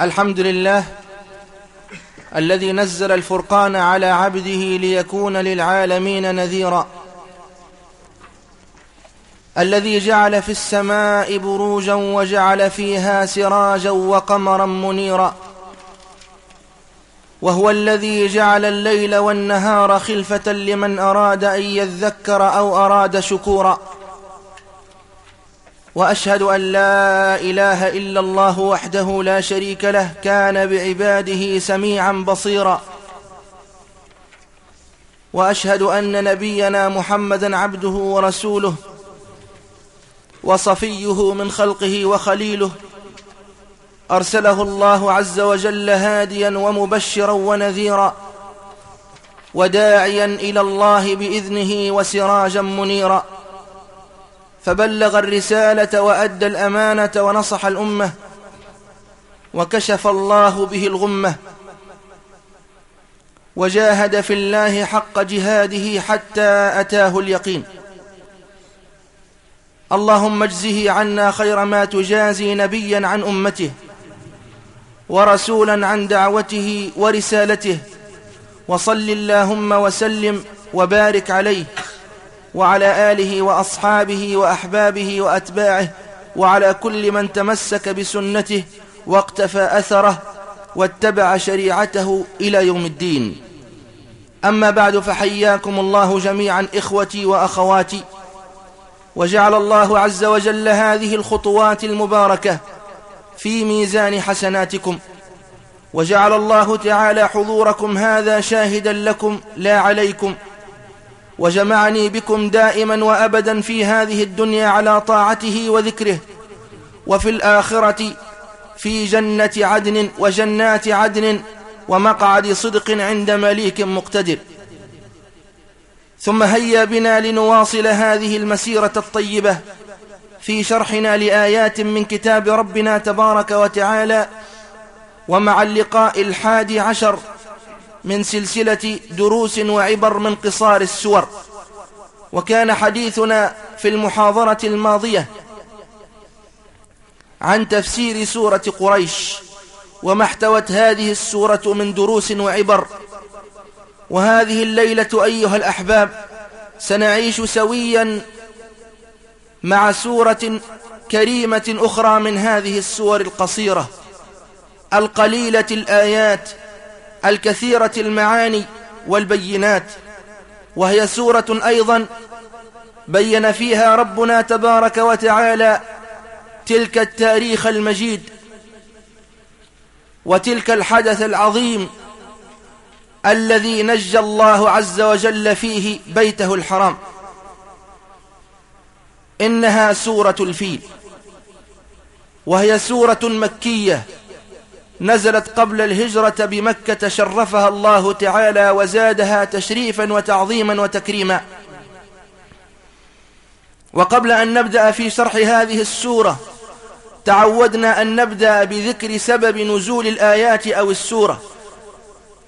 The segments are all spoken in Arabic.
الحمد لله الذي نزل الفرقان على عبده ليكون للعالمين نذيرا. الذي جعل في السماء بروجا وجعل فيها سراجا وقمرا منيرا. وهو الذي جعل الليل والنهار خلفة لمن أراد أن يذكر أو أراد شكورا. وأشهد أن لا إله إلا الله وحده لا شريك له كان بعباده سميعا بصيرا. وأشهد أن نبينا محمدا عبده ورسوله وصفيه من خلقه وخليله. أرسله الله عز وجل هاديا ومبشرا ونذيرا وداعيا إلى الله بإذنه وسراجا منيرا. فبلغ الرسالة وأدى الأمانة ونصح الأمة وكشف الله به الغمة وجاهد في الله حق جهاده حتى أتاه اليقين. اللهم اجزه عنا خير ما تجازي نبيا عن أمته ورسولا عن دعوته ورسالته وصل اللهم وسلم وبارك عليه. وعلى آله وأصحابه وأحبابه وأتباعه وعلى كل من تمسك بسنته واقتفى أثره واتبع شريعته إلى يوم الدين. أما بعد فحياكم الله جميعا إخوتي وأخواتي. وجعل الله عز وجل هذه الخطوات المباركة في ميزان حسناتكم. وجعل الله تعالى حضوركم هذا شاهدا لكم لا عليكم. وجمعني بكم دائما وأبدا في هذه الدنيا على طاعته وذكره وفي الآخرة في جنة عدن وجنات عدن ومقعد صدق عند مليك مقتدر. ثم هيا بنا لنواصل هذه المسيرة الطيبة في شرحنا لآيات من كتاب ربنا تبارك وتعالى ومع اللقاء الحادي عشر من سلسلة دروس وعبر من قصار السور. وكان حديثنا في المحاضرة الماضية عن تفسير سورة قريش وما احتوت هذه السورة من دروس وعبر. وهذه الليلة أيها الأحباب سنعيش سويا مع سورة كريمة أخرى من هذه السور القصيرة القليلة الآيات الكثيرة المعاني والبينات وهي سورة أيضا بين فيها ربنا تبارك وتعالى تلك التاريخ المجيد وتلك الحدث العظيم الذي نجى الله عز وجل فيه بيته الحرام. إنها سورة الفيل وهي سورة مكية. نزلت قبل الهجرة بمكة شرفها الله تعالى وزادها تشريفا وتعظيما وتكريما. وقبل أن نبدأ في شرح هذه السورة تعودنا أن نبدأ بذكر سبب نزول الآيات أو السورة.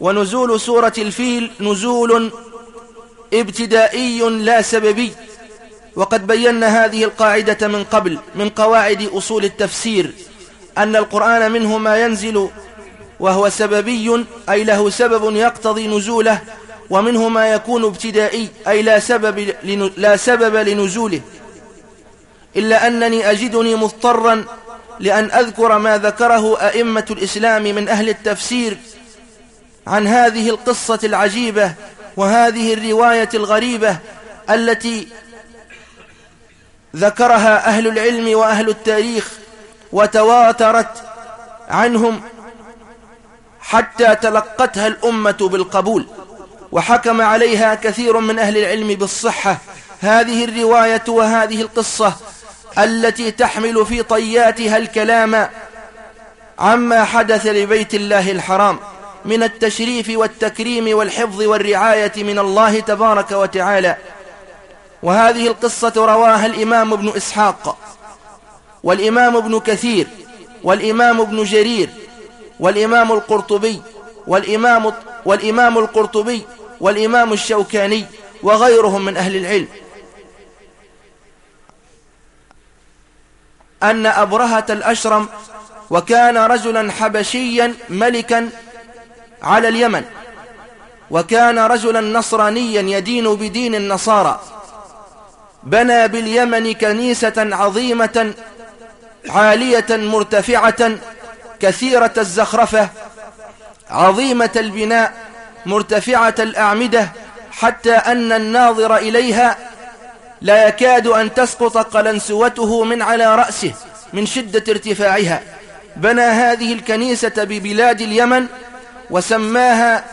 ونزول سورة الفيل نزول ابتدائي لا سببي. وقد بينا هذه القاعدة من قبل من قواعد أصول التفسير. أن القرآن منه ما ينزل وهو سببي أي له سبب يقتضي نزوله ومنه ما يكون ابتدائي أي لا سبب, لا سبب لنزوله. إلا أنني أجدني مضطرا لأن أذكر ما ذكره أئمة الإسلام من أهل التفسير عن هذه القصة العجيبة وهذه الرواية الغريبة التي ذكرها أهل العلم وأهل التاريخ وتواترت عنهم حتى تلقتها الأمة بالقبول وحكم عليها كثير من أهل العلم بالصحة. هذه الرواية وهذه القصة التي تحمل في طياتها الكلام عما حدث لبيت الله الحرام من التشريف والتكريم والحفظ والرعاية من الله تبارك وتعالى. وهذه القصة رواها الإمام ابن إسحاق. والإمام ابن كثير والإمام ابن جرير والإمام القرطبي والإمام, والإمام القرطبي والإمام الشوكاني وغيرهم من أهل العلم. أن أبرهة الأشرم وكان رجلا حبشيا ملكا على اليمن وكان رجلا نصرانيا يدين بدين النصارى. بنى باليمن كنيسة عظيمة عالية مرتفعة كثيرة الزخرفة عظيمة البناء مرتفعة الأعمدة حتى أن الناظر إليها لا يكاد أن تسقط قلنسوته من على رأسه من شدة ارتفاعها. بنى هذه الكنيسة ببلاد اليمن وسماها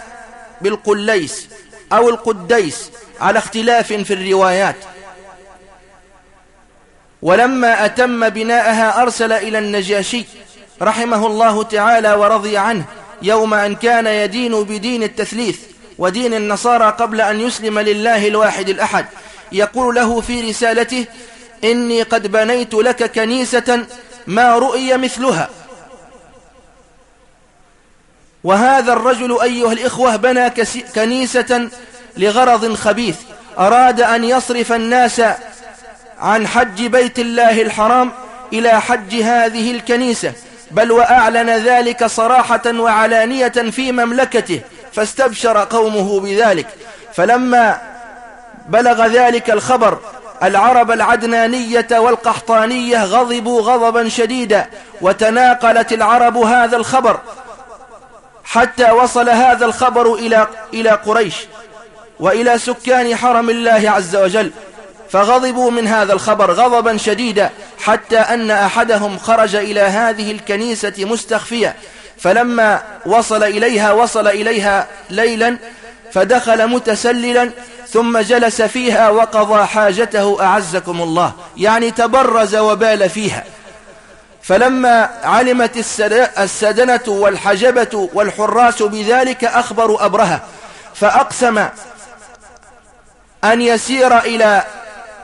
بالقليس أو القديس على اختلاف في الروايات. ولما أتم بناءها أرسل إلى النجاشي رحمه الله تعالى ورضي عنه يوم أن كان يدين بدين التثليث ودين النصارى قبل أن يسلم لله الواحد الأحد. يقول له في رسالته إني قد بنيت لك كنيسة ما رؤي مثلها. وهذا الرجل أيها الإخوة بنى كنيسة لغرض خبيث. أراد أن يصرف الناس عن حج بيت الله الحرام إلى حج هذه الكنيسة بل وأعلن ذلك صراحة وعلانية في مملكته فاستبشر قومه بذلك. فلما بلغ ذلك الخبر العرب العدنانية والقحطانية غضبوا غضبا شديدا وتناقلت العرب هذا الخبر حتى وصل هذا الخبر إلى, إلى قريش وإلى سكان حرم الله عز وجل. فغضبوا من هذا الخبر غضبا شديدا حتى أن أحدهم خرج إلى هذه الكنيسة مستخفية. فلما وصل إليها وصل إليها ليلا فدخل متسللا ثم جلس فيها وقضى حاجته أعزكم الله يعني تبرز وبال فيها. فلما علمت السدنة والحجبة والحراس بذلك أخبروا أبرهة فأقسم أن يسير إلى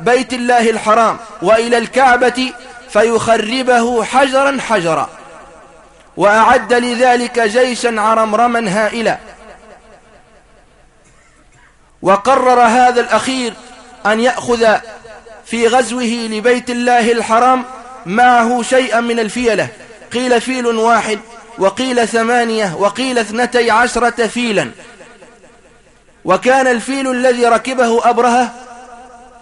بيت الله الحرام وإلى الكعبة فيخربه حجرا حجرا. وأعد لذلك جيشا عرمرما هائلا. وقرر هذا الأخير أن يأخذ في غزوه لبيت الله الحرام معه شيئا من الفيلة. قيل فيل واحد وقيل ثمانية وقيل اثنتي عشرة فيلا. وكان الفيل الذي ركبه أبرهة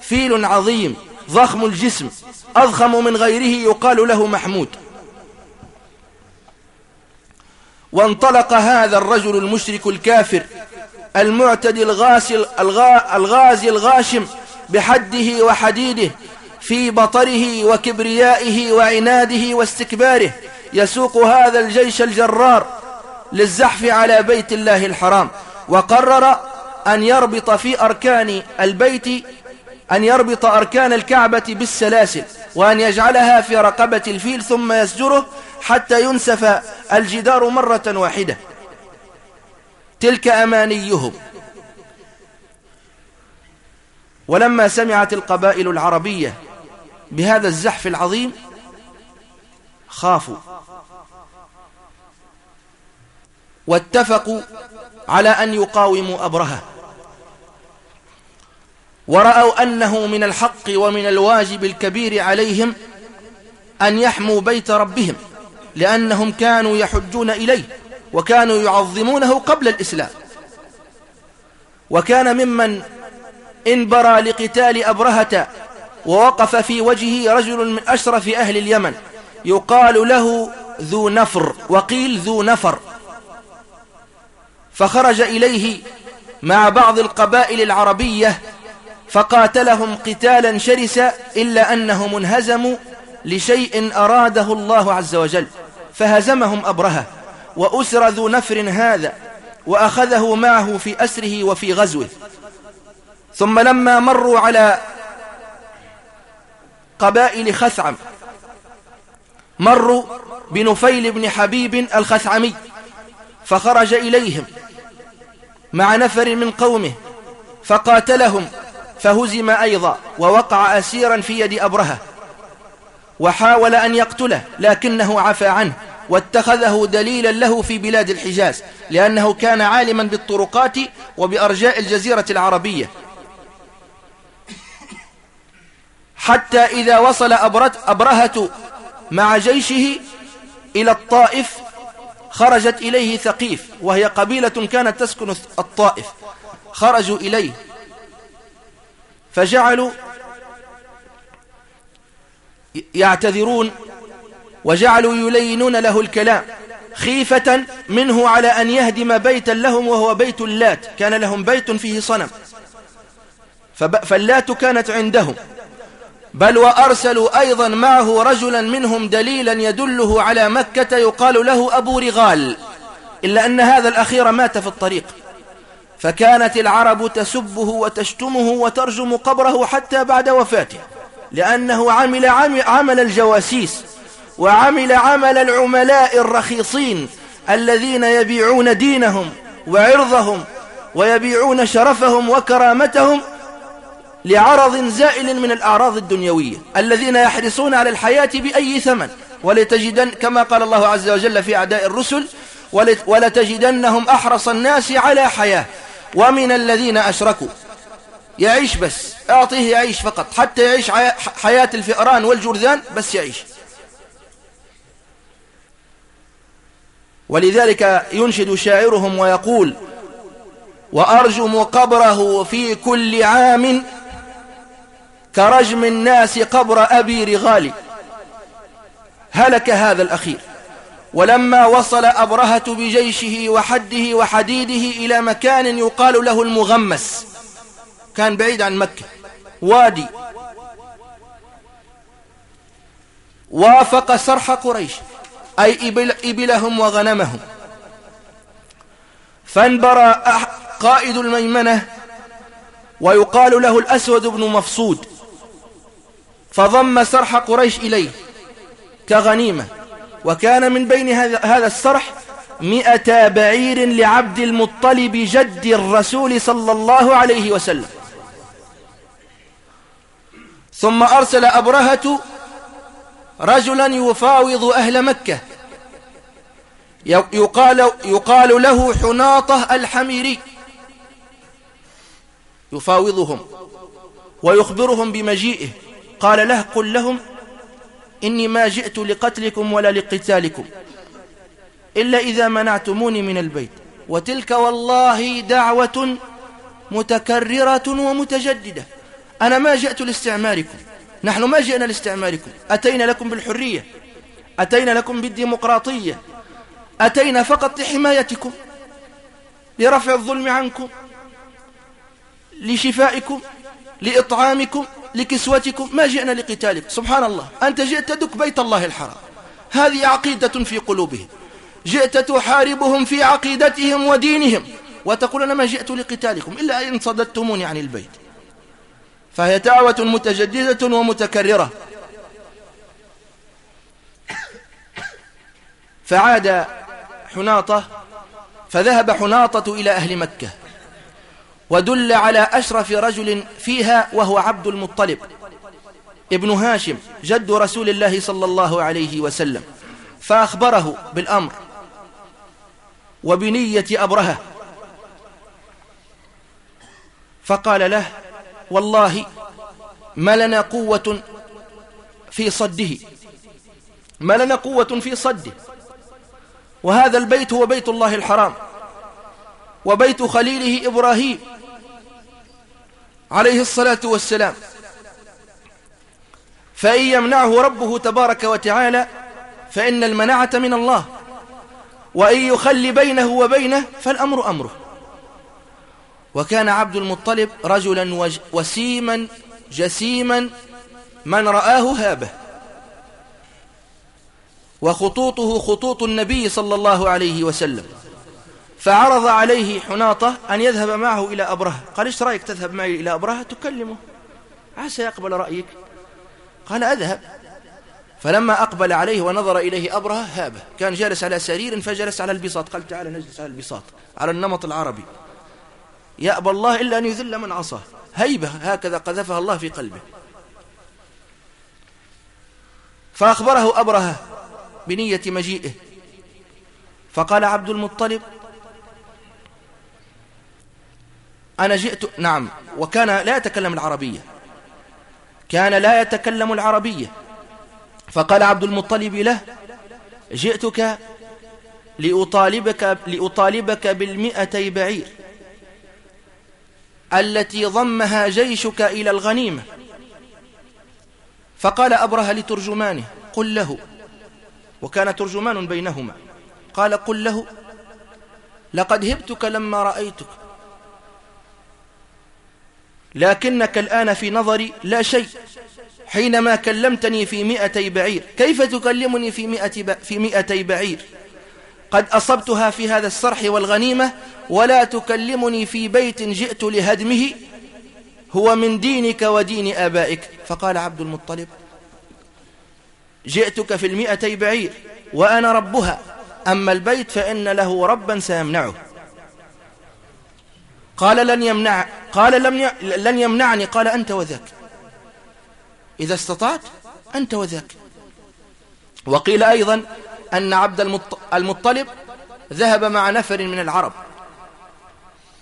فيل عظيم ضخم الجسم أضخم من غيره يقال له محمود. وانطلق هذا الرجل المشرك الكافر المعتدي الغاسي الغازي الغاشم بحده وحديده في بطره وكبريائه وعناده واستكباره. يسوق هذا الجيش الجرار للزحف على بيت الله الحرام وقرر أن يربط في أركان البيت أن يربط أركان الكعبة بالسلاسل وأن يجعلها في رقبة الفيل ثم يسجره حتى ينسف الجدار مرة واحدة. تلك أمانيهم. ولما سمعت القبائل العربية بهذا الزحف العظيم خافوا. واتفقوا على أن يقاوموا أبرهة. ورأوا أنه من الحق ومن الواجب الكبير عليهم أن يحموا بيت ربهم لأنهم كانوا يحجون إليه وكانوا يعظمونه قبل الإسلام. وكان ممن انبرى لقتال أبرهة ووقف في وجهه رجل من أشرف أهل اليمن يقال له ذو نفر وقيل ذو نفر. فخرج إليه مع بعض القبائل العربية فقاتلهم قتالا شرسا إلا أنهم انهزموا لشيء أراده الله عز وجل فهزمهم أبرهة وأسر ذو نفر هذا وأخذه معه في أسره وفي غزوه. ثم لما مروا على قبائل خثعم مروا بنفيل بن حبيب الخثعمي فخرج إليهم مع نفر من قومه فقاتلهم فهزم أيضا ووقع أسيرا في يد أبرهة وحاول أن يقتله لكنه عفى عنه واتخذه دليلا له في بلاد الحجاز لأنه كان عالما بالطرقات وبأرجاء الجزيرة العربية. حتى إذا وصل أبرهة مع جيشه إلى الطائف خرجت إليه ثقيف وهي قبيلة كانت تسكن الطائف خرجوا إليه. فجعلوا يعتذرون وجعلوا يلينون له الكلام خيفة منه على أن يهدم بيتا لهم وهو بيت اللات كان لهم بيت فيه صنم. فاللات كانت عندهم. بل وأرسلوا أيضا معه رجلا منهم دليلا يدله على مكة يقال له أبو رغال إلا أن هذا الأخير مات في الطريق. فكانت العرب تسبه وتشتمه وترجم قبره حتى بعد وفاته لأنه عمل عمل الجواسيس وعمل عمل العملاء الرخيصين الذين يبيعون دينهم وعرضهم ويبيعون شرفهم وكرامتهم لعرض زائل من الأعراض الدنيوية الذين يحرصون على الحياة بأي ثمن. ولتجدن كما قال الله عز وجل في أعداء الرسل ولتجدنهم أحرص الناس على حياة. ومن الذين أشركوا. يعيش بس. أعطيه يعيش فقط. حتى يعيش حياة الفئران والجرذان بس يعيش. ولذلك ينشد شاعرهم ويقول وأرجم قبره في كل عام كرجم الناس قبر أبي رغالي هلك هذا الأخير. ولما وصل أبرهة بجيشه وحده وحديده إلى مكان يقال له المغمس كان بعيد عن مكة. وادي. وافق سرح قريش أي إبل إبلهم وغنمهم. فانبرى قائد الميمنة ويقال له الأسود بن مفصود فضم سرح قريش إليه كغنيمة. وكان من بين هذا السرح مئة بعير لعبد المطلب جد الرسول صلى الله عليه وسلم. ثم أرسل أبرهة رجلا يفاوض أهل مكة. يقال, يقال له حناطة الحميري. يفاوضهم ويخبرهم بمجيئه. قال له قل لهم إني ما جئت لقتلكم ولا لقتالكم إلا إذا منعتموني من البيت. وتلك والله دعوة متكررة ومتجددة. أنا ما جئت لاستعماركم. نحن ما جئنا لاستعماركم. أتينا لكم بالحرية. أتينا لكم بالديمقراطية. أتينا فقط لحمايتكم. لرفع الظلم عنكم. لشفائكم. لإطعامكم. لكسوتكم ما جئنا لقتالكم سبحان الله. أنت جئت تدك بيت الله الحرام. هذه عقيدة في قلوبهم. جئت تحاربهم في عقيدتهم ودينهم. وتقول أنا ما جئت لقتالكم إلا إن صددتموني عن البيت. فهي دعوة متجددة ومتكررة. فعاد حناطة فذهب حناطة إلى أهل مكة. ودل على أشرف رجل فيها وهو عبد المطلب. ابن هاشم جد رسول الله صلى الله عليه وسلم فأخبره بالأمر وبنية أبرهة. فقال له والله ما لنا قوة في صده ما لنا قوة في صده. وهذا البيت هو بيت الله الحرام وبيت خليله إبراهيم. عليه الصلاة والسلام. فإن يمنعه ربه تبارك وتعالى فإن المنعة من الله. وإن يخلي بينه وبينه فالأمر أمره. وكان عبد المطلب رجلا وسيما جسيما من رآه هابه. وخطوطه خطوط النبي صلى الله عليه وسلم. فعرض عليه حناطة أن يذهب معه إلى أبرهة قال إيش رأيك تذهب معي إلى أبرهة تكلمه. عسى يقبل رأيك. قال أذهب. فلما أقبل عليه ونظر إليه أبرهة هابه كان جالس على سرير فجلس على البساط. قال تعالى نجلس على البساط على النمط العربي. يأبى الله إلا أن يذل من عصاه. هيبة هكذا قذفها الله في قلبه. فأخبره أبرهة بنية مجيئه. فقال عبد المطلب أنا جئت نعم وكان لا يتكلم العربية. كان لا يتكلم العربية. فقال عبد المطلب له جئتك لأطالبك, لأطالبك بالمئتي بعير التي ضمها جيشك إلى الغنيمة. فقال أبرهة لترجمانه قل له. وكان ترجمان بينهما. قال قل له لقد هبتك لما رأيتك. لكنك الآن في نظري لا شيء. حينما كلمتني في مئتي بعير كيف تكلمني في, مئة في مئتي بعير؟ قد أصبتها في هذا الصرح والغنيمة ولا تكلمني في بيت جئت لهدمه هو من دينك ودين آبائك. فقال عبد المطلب جئتك في المئتي بعير وأنا ربها. أما البيت فإن له ربا سيمنعه. قال لن يمنع قال لم ي... لن يمنعني. قال أنت وذاك. إذا استطعت أنت وذاك. وقيل أيضا أن عبد المطلب ذهب مع نفر من العرب.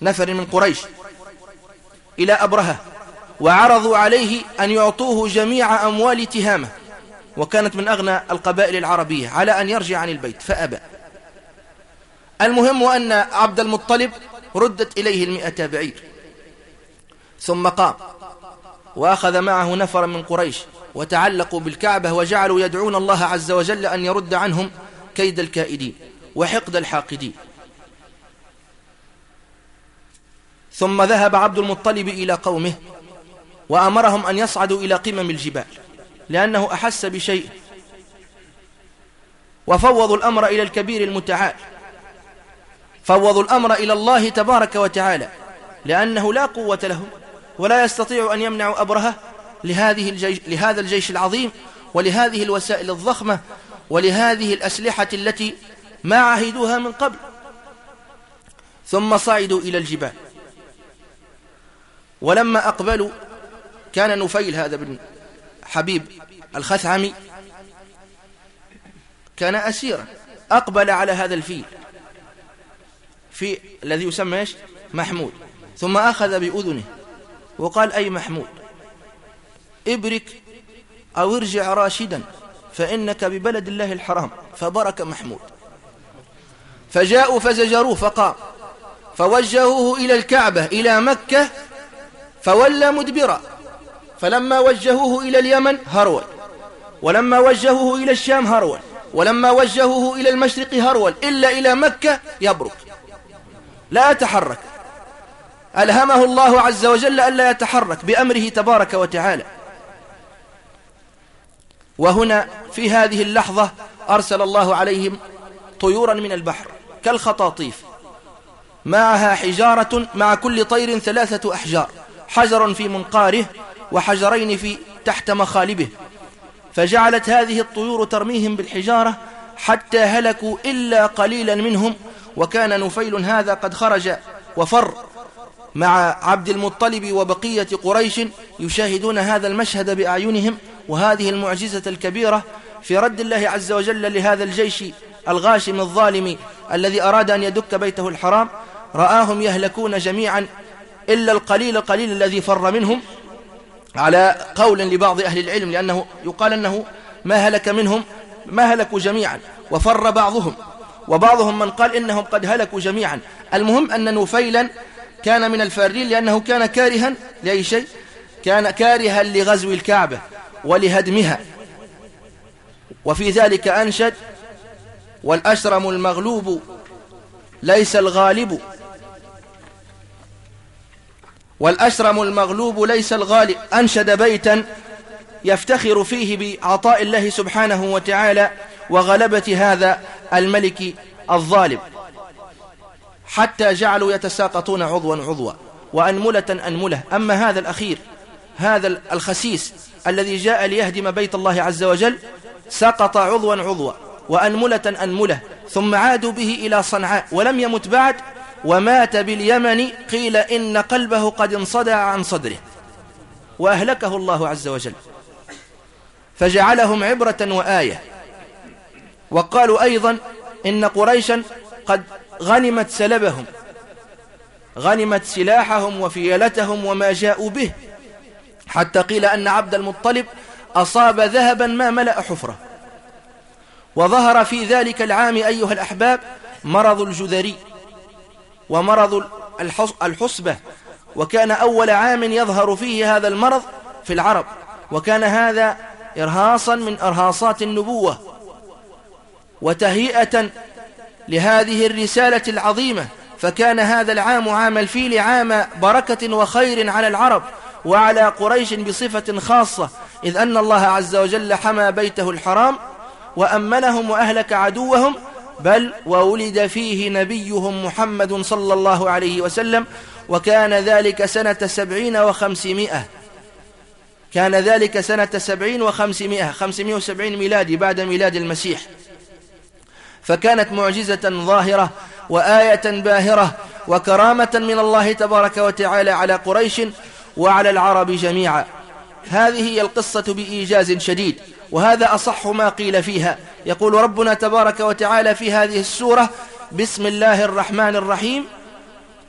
نفر من قريش إلى أبرهة وعرضوا عليه أن يعطوه جميع أموال تهامة وكانت من أغنى القبائل العربية على أن يرجع عن البيت فأبى. المهم أن عبد المطلب ردت إليه المئة بعير ثم قام وأخذ معه نفرا من قريش وتعلقوا بالكعبة وجعلوا يدعون الله عز وجل أن يرد عنهم كيد الكائدين وحقد الحاقدين. ثم ذهب عبد المطلب إلى قومه وأمرهم أن يصعدوا إلى قمم الجبال لأنه أحس بشيء. وفوضوا الأمر إلى الكبير المتعال. فوضوا الأمر إلى الله تبارك وتعالى لأنه لا قوة لهم ولا يستطيع أن يمنع أبرهة لهذه الجيش لهذا الجيش العظيم ولهذه الوسائل الضخمة ولهذه الأسلحة التي ما عهدوها من قبل. ثم صعدوا إلى الجبال. ولما أقبلوا كان نفيل هذا بن حبيب الخثعمي كان أسيرا أقبل على هذا الفيل. في الذي يسمى إيش؟ محمود. ثم أخذ بأذنه. وقال أي محمود؟ ابرك أو ارجع راشدا فإنك ببلد الله الحرام. فبرك محمود. فجاءوا فزجروه فقام. فوجهوه إلى الكعبة إلى مكة فولى مدبرا. فلما وجهوه إلى اليمن هرول. ولما وجهوه إلى الشام هرول. ولما وجهوه إلى المشرق هرول. إلا إلى مكة يبرك. لا يتحرك ألهمه الله عز وجل ألا يتحرك بأمره تبارك وتعالى. وهنا في هذه اللحظة أرسل الله عليهم طيورا من البحر كالخطاطيف معها حجارة مع كل طير ثلاثة أحجار حجر في منقاره وحجرين في تحت مخالبه. فجعلت هذه الطيور ترميهم بالحجارة حتى هلكوا إلا قليلا منهم وكان نفيل هذا قد خرج وفر مع عبد المطلب وبقية قريش يشاهدون هذا المشهد بأعينهم وهذه المعجزة الكبيرة في رد الله عز وجل لهذا الجيش الغاشم الظالم الذي أراد أن يدك بيته الحرام. رآهم يهلكون جميعا إلا القليل القليل الذي فر منهم على قول لبعض أهل العلم لأنه يقال أنه ما هلك منهم ما هلكوا جميعا وفر بعضهم. وبعضهم من قال إنهم قد هلكوا جميعا. المهم أن نفيلا كان من الفارين لأنه كان كارها لأي شيء؟ كان كارها لغزو الكعبة ولهدمها. وفي ذلك أنشد والأشرم المغلوب ليس الغالب. والأشرم المغلوب ليس الغالب. أنشد بيتا يفتخر فيه بعطاء الله سبحانه وتعالى وغلبة هذا الملك الظالم. حتى جعلوا يتساقطون عضوا عضوا وأنملة أنملة. أما هذا الأخير هذا الخسيس الذي جاء ليهدم بيت الله عز وجل سقط عضوا عضوا وأنملة أنملة ثم عادوا به إلى صنعاء ولم يمت بعد ومات باليمن قيل إن قلبه قد انصدع عن صدره. وأهلكه الله عز وجل. فجعلهم عبرة وآية. وقالوا أيضا إن قريشا قد غنمت سلبهم غنمت سلاحهم وفيلتهم وما جاءوا به حتى قيل أن عبد المطلب أصاب ذهبا ما ملأ حفرة. وظهر في ذلك العام أيها الأحباب مرض الجذري ومرض الحصبة وكان أول عام يظهر فيه هذا المرض في العرب وكان هذا إرهاصا من أرهاصات النبوة. وتهيئة لهذه الرسالة العظيمة فكان هذا العام عام الفيل عام بركة وخير على العرب وعلى قريش بصفة خاصة إذ أن الله عز وجل حمى بيته الحرام وأمنهم وأهلك عدوهم بل وولد فيه نبيهم محمد صلى الله عليه وسلم وكان ذلك سنة سبعين وخمسمائة. كان ذلك سنة سبعين وخمسمائة خمسمائة وسبعين ميلادي بعد ميلاد المسيح. فكانت معجزة ظاهرة وآية باهرة وكرامة من الله تبارك وتعالى على قريش وعلى العرب جميعا. هذه هي القصة بإيجاز شديد وهذا أصح ما قيل فيها. يقول ربنا تبارك وتعالى في هذه السورة بسم الله الرحمن الرحيم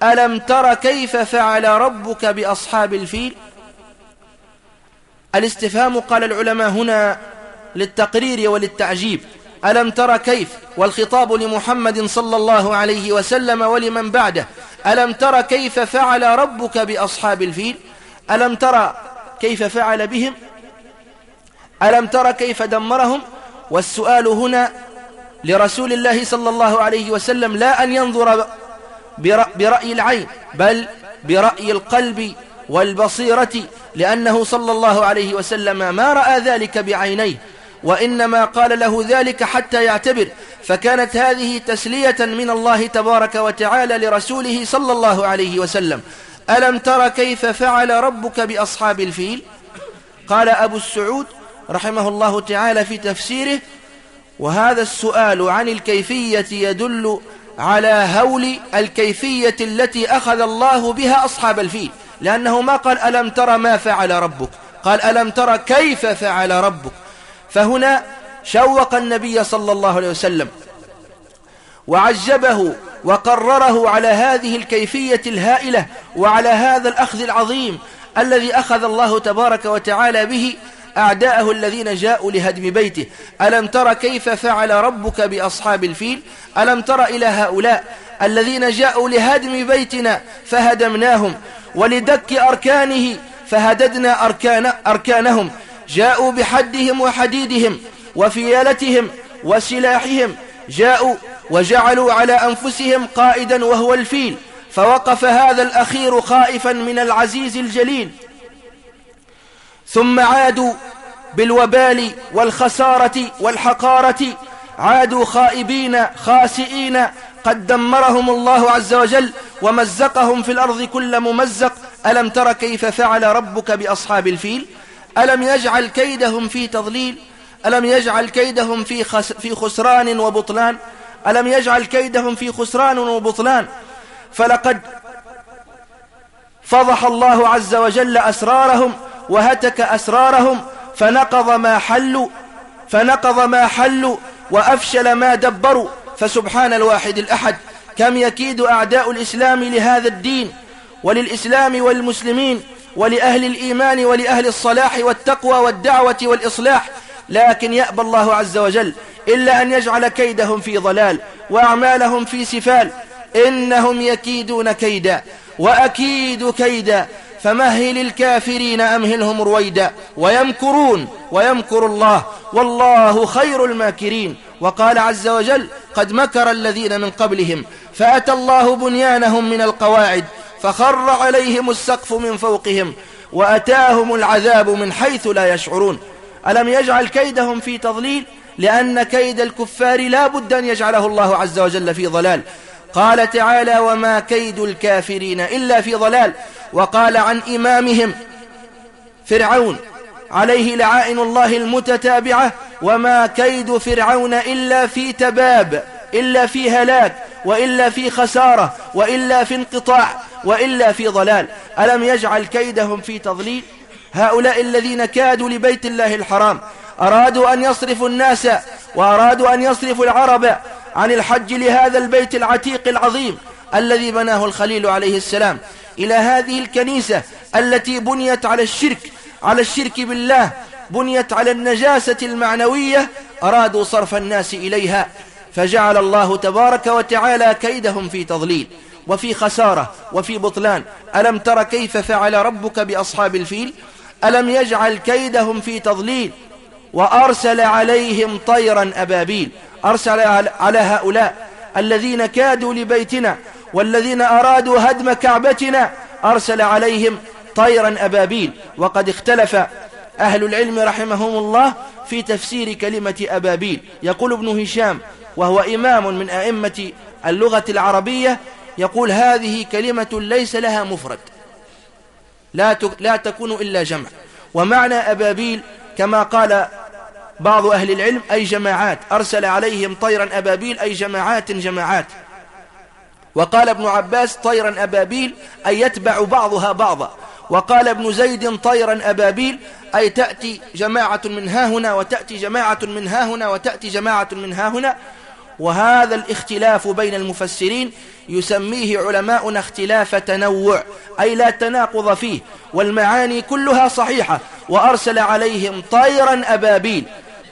ألم تر كيف فعل ربك بأصحاب الفيل؟ الاستفهام قال العلماء هنا للتقرير وللتعجيب. ألم تر كيف والخطاب لمحمد صلى الله عليه وسلم ولمن بعده؟ ألم تر كيف فعل ربك بأصحاب الفيل؟ ألم تر كيف فعل بهم؟ ألم تر كيف دمرهم؟ والسؤال هنا لرسول الله صلى الله عليه وسلم لا أن ينظر برأي العين بل برأي القلب والبصيرة لأنه صلى الله عليه وسلم ما رأى ذلك بعينيه. وإنما قال له ذلك حتى يعتبر فكانت هذه تسلية من الله تبارك وتعالى لرسوله صلى الله عليه وسلم. ألم تر كيف فعل ربك بأصحاب الفيل؟ قال أبو السعود رحمه الله تعالى في تفسيره وهذا السؤال عن الكيفية يدل على هول الكيفية التي أخذ الله بها أصحاب الفيل. لأنه ما قال ألم تر ما فعل ربك؟ قال ألم تر كيف فعل ربك؟ فهنا شوق النبي صلى الله عليه وسلم وعجبه وقرره على هذه الكيفية الهائلة وعلى هذا الأخذ العظيم الذي أخذ الله تبارك وتعالى به أعداءه الذين جاءوا لهدم بيته. ألم تر كيف فعل ربك بأصحاب الفيل؟ ألم تر إلى هؤلاء الذين جاءوا لهدم بيتنا فهدمناهم ولدك أركانه فهددنا أركان أركانهم. جاءوا بحدهم وحديدهم وفيالتهم وسلاحهم جاءوا وجعلوا على أنفسهم قائدا وهو الفيل فوقف هذا الأخير خائفا من العزيز الجليل. ثم عادوا بالوبال والخسارة والحقارة عادوا خائبين خاسئين قد دمرهم الله عز وجل ومزقهم في الأرض كل ممزق ألم تر كيف فعل ربك بأصحاب الفيل؟ ألم يجعل كيدهم في تضليل؟ ألم يجعل كيدهم في, خس في خسران وبطلان؟ ألم يجعل كيدهم في خسران وبطلان؟ فلقد فضح الله عز وجل أسرارهم وهتك أسرارهم فنقض ما حلوا فنقض ما حلوا وأفشل ما دبروا. فسبحان الواحد الأحد كم يكيد أعداء الإسلام لهذا الدين وللإسلام والمسلمين؟ ولأهل الإيمان ولأهل الصلاح والتقوى والدعوة والإصلاح لكن يأبى الله عز وجل إلا أن يجعل كيدهم في ضلال وأعمالهم في سفال إنهم يكيدون كيدا وأكيد كيدا فمهل الكافرين أمهلهم رويدا ويمكرون ويمكر الله والله خير الماكرين. وقال عز وجل قد مكر الذين من قبلهم فأتى الله بنيانهم من القواعد فخر عليهم السقف من فوقهم وأتاهم العذاب من حيث لا يشعرون. ألم يجعل كيدهم في تضليل؟ لأن كيد الكفار لا بد أن يجعله الله عز وجل في ضلال. قال تعالى وما كيد الكافرين إلا في ضلال وقال عن إمامهم فرعون عليه لعائن الله المتتابعة وما كيد فرعون إلا في تباب إلا في هلاك وإلا في خسارة وإلا في انقطاع وإلا في ضلال. ألم يجعل كيدهم في تضليل؟ هؤلاء الذين كادوا لبيت الله الحرام. أرادوا أن يصرفوا الناس وأرادوا أن يصرفوا العرب عن الحج لهذا البيت العتيق العظيم الذي بناه الخليل عليه السلام. إلى هذه الكنيسة التي بنيت على الشرك على الشرك بالله بنيت على النجاسة المعنوية أرادوا صرف الناس إليها. فجعل الله تبارك وتعالى كيدهم في تضليل. وفي خسارة وفي بطلان. ألم تر كيف فعل ربك بأصحاب الفيل؟ ألم يجعل كيدهم في تضليل؟ وأرسل عليهم طيرا أبابيل. أرسل على هؤلاء الذين كادوا لبيتنا والذين أرادوا هدم كعبتنا. أرسل عليهم طيرا أبابيل. وقد اختلف أهل العلم رحمهم الله في تفسير كلمة أبابيل. يقول ابن هشام وهو إمام من أئمة اللغة العربية يقول هذه كلمة ليس لها مفرد. لا لا تكون إلا جمع. ومعنى أبابيل كما قال بعض أهل العلم أي جماعات أرسل عليهم طيرا أبابيل أي جماعات جماعات. وقال ابن عباس طيرا أبابيل أي يتبع بعضها بعضا. وقال ابن زيد طيرا أبابيل أي تأتي جماعة من ها هنا وتأتي جماعة من ها هنا وتأتي جماعة من ها هنا. وهذا الاختلاف بين المفسرين يسميه علماؤنا اختلاف تنوع أي لا تناقض فيه والمعاني كلها صحيحة وأرسل عليهم طيرا أبابيل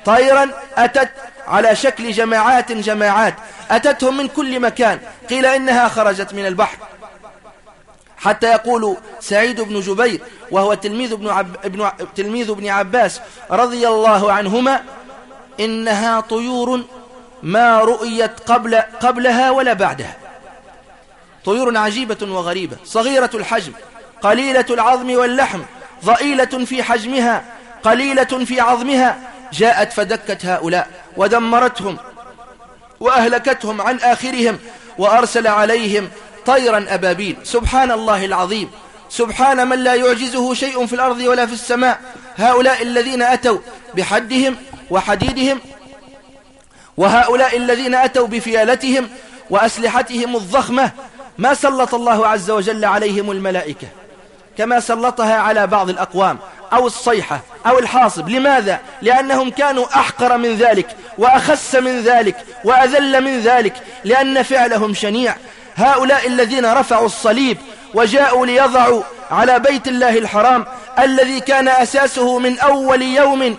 طيرا أتت على شكل جماعات جماعات أتتهم من كل مكان قيل إنها خرجت من البحر. حتى يقول سعيد بن جبير وهو تلميذ ابن, عب ابن تلميذ ابن عباس رضي الله عنهما إنها طيور ما رؤيت قبل قبلها ولا بعدها. طيور عجيبة وغريبة صغيرة الحجم قليلة العظم واللحم ضئيلة في حجمها قليلة في عظمها. جاءت فدكت هؤلاء ودمرتهم وأهلكتهم عن آخرهم وأرسل عليهم طيرا أبابيل. سبحان الله العظيم سبحان من لا يعجزه شيء في الأرض ولا في السماء. هؤلاء الذين أتوا بحدهم وحديدهم وهؤلاء الذين أتوا بفيالتهم وأسلحتهم الضخمة ما سلط الله عز وجل عليهم الملائكة كما سلطها على بعض الأقوام أو الصيحة أو الحاصب لماذا؟ لأنهم كانوا أحقر من ذلك وأخس من ذلك وأذل من ذلك لأن فعلهم شنيع هؤلاء الذين رفعوا الصليب وجاءوا ليضعوا على بيت الله الحرام الذي كان أساسه من أول يوم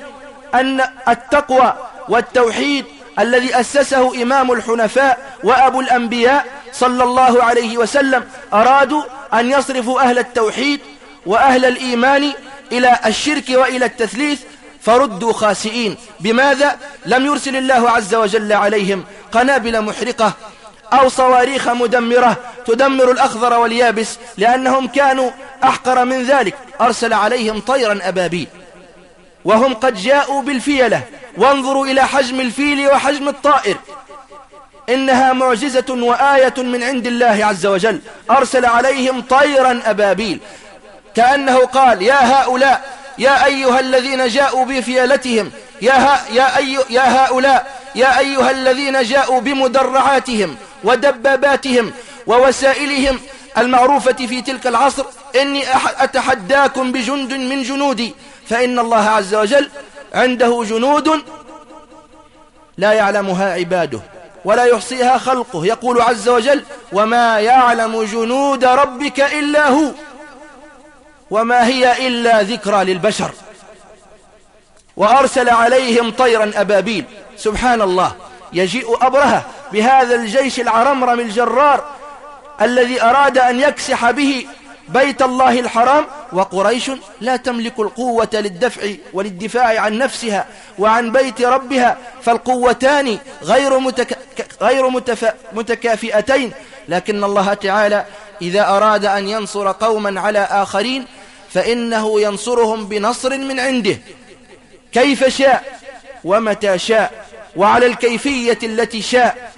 أن التقوى والتوحيد الذي أسسه إمام الحنفاء وأبو الأنبياء صلى الله عليه وسلم أرادوا أن يصرفوا أهل التوحيد وأهل الإيمان إلى الشرك وإلى التثليث فردوا خاسئين. بماذا؟ لم يرسل الله عز وجل عليهم قنابل محرقة أو صواريخ مدمرة تدمر الأخضر واليابس لأنهم كانوا أحقر من ذلك. أرسل عليهم طيرا أبابيل وهم قد جاءوا بالفيلة. وانظروا إلى حجم الفيل وحجم الطائر. إنها معجزة وآية من عند الله عز وجل. أرسل عليهم طيرا أبابيل. كأنه قال يا هؤلاء يا أيها الذين جاءوا بفيالتهم يا, ها يا, أي يا هؤلاء يا أيها الذين جاءوا بمدرعاتهم ودباباتهم ووسائلهم المعروفة في تلك العصر إني أتحداكم بجند من جنودي. فإن الله عز وجل عنده جنود لا يعلمها عباده ولا يحصيها خلقه. يقول عز وجل وما يعلم جنود ربك إلا هو وما هي إلا ذكرى للبشر. وأرسل عليهم طيرا أبابيل. سبحان الله يجيء أبرهة بهذا الجيش العرمرم الجرار الذي أراد أن يكسح به بيت الله الحرام وقريش لا تملك القوة للدفع وللدفاع عن نفسها وعن بيت ربها فالقوتان غير, متك... غير متف... متكافئتين. لكن الله تعالى إذا أراد أن ينصر قوما على آخرين فإنه ينصرهم بنصر من عنده. كيف شاء ومتى شاء وعلى الكيفية التي شاء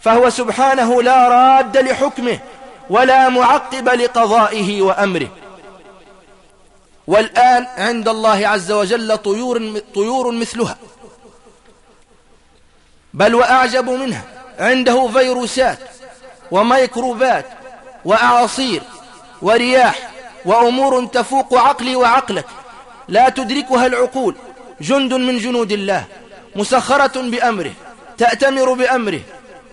فهو سبحانه لا راد لحكمه. ولا معقب لقضائه وأمره. والآن عند الله عز وجل طيور, طيور مثلها. بل وأعجب منها. عنده فيروسات وميكروبات وأعاصير ورياح وأمور تفوق عقلي وعقلك. لا تدركها العقول. جند من جنود الله. مسخرة بأمره. تأتمر بأمره.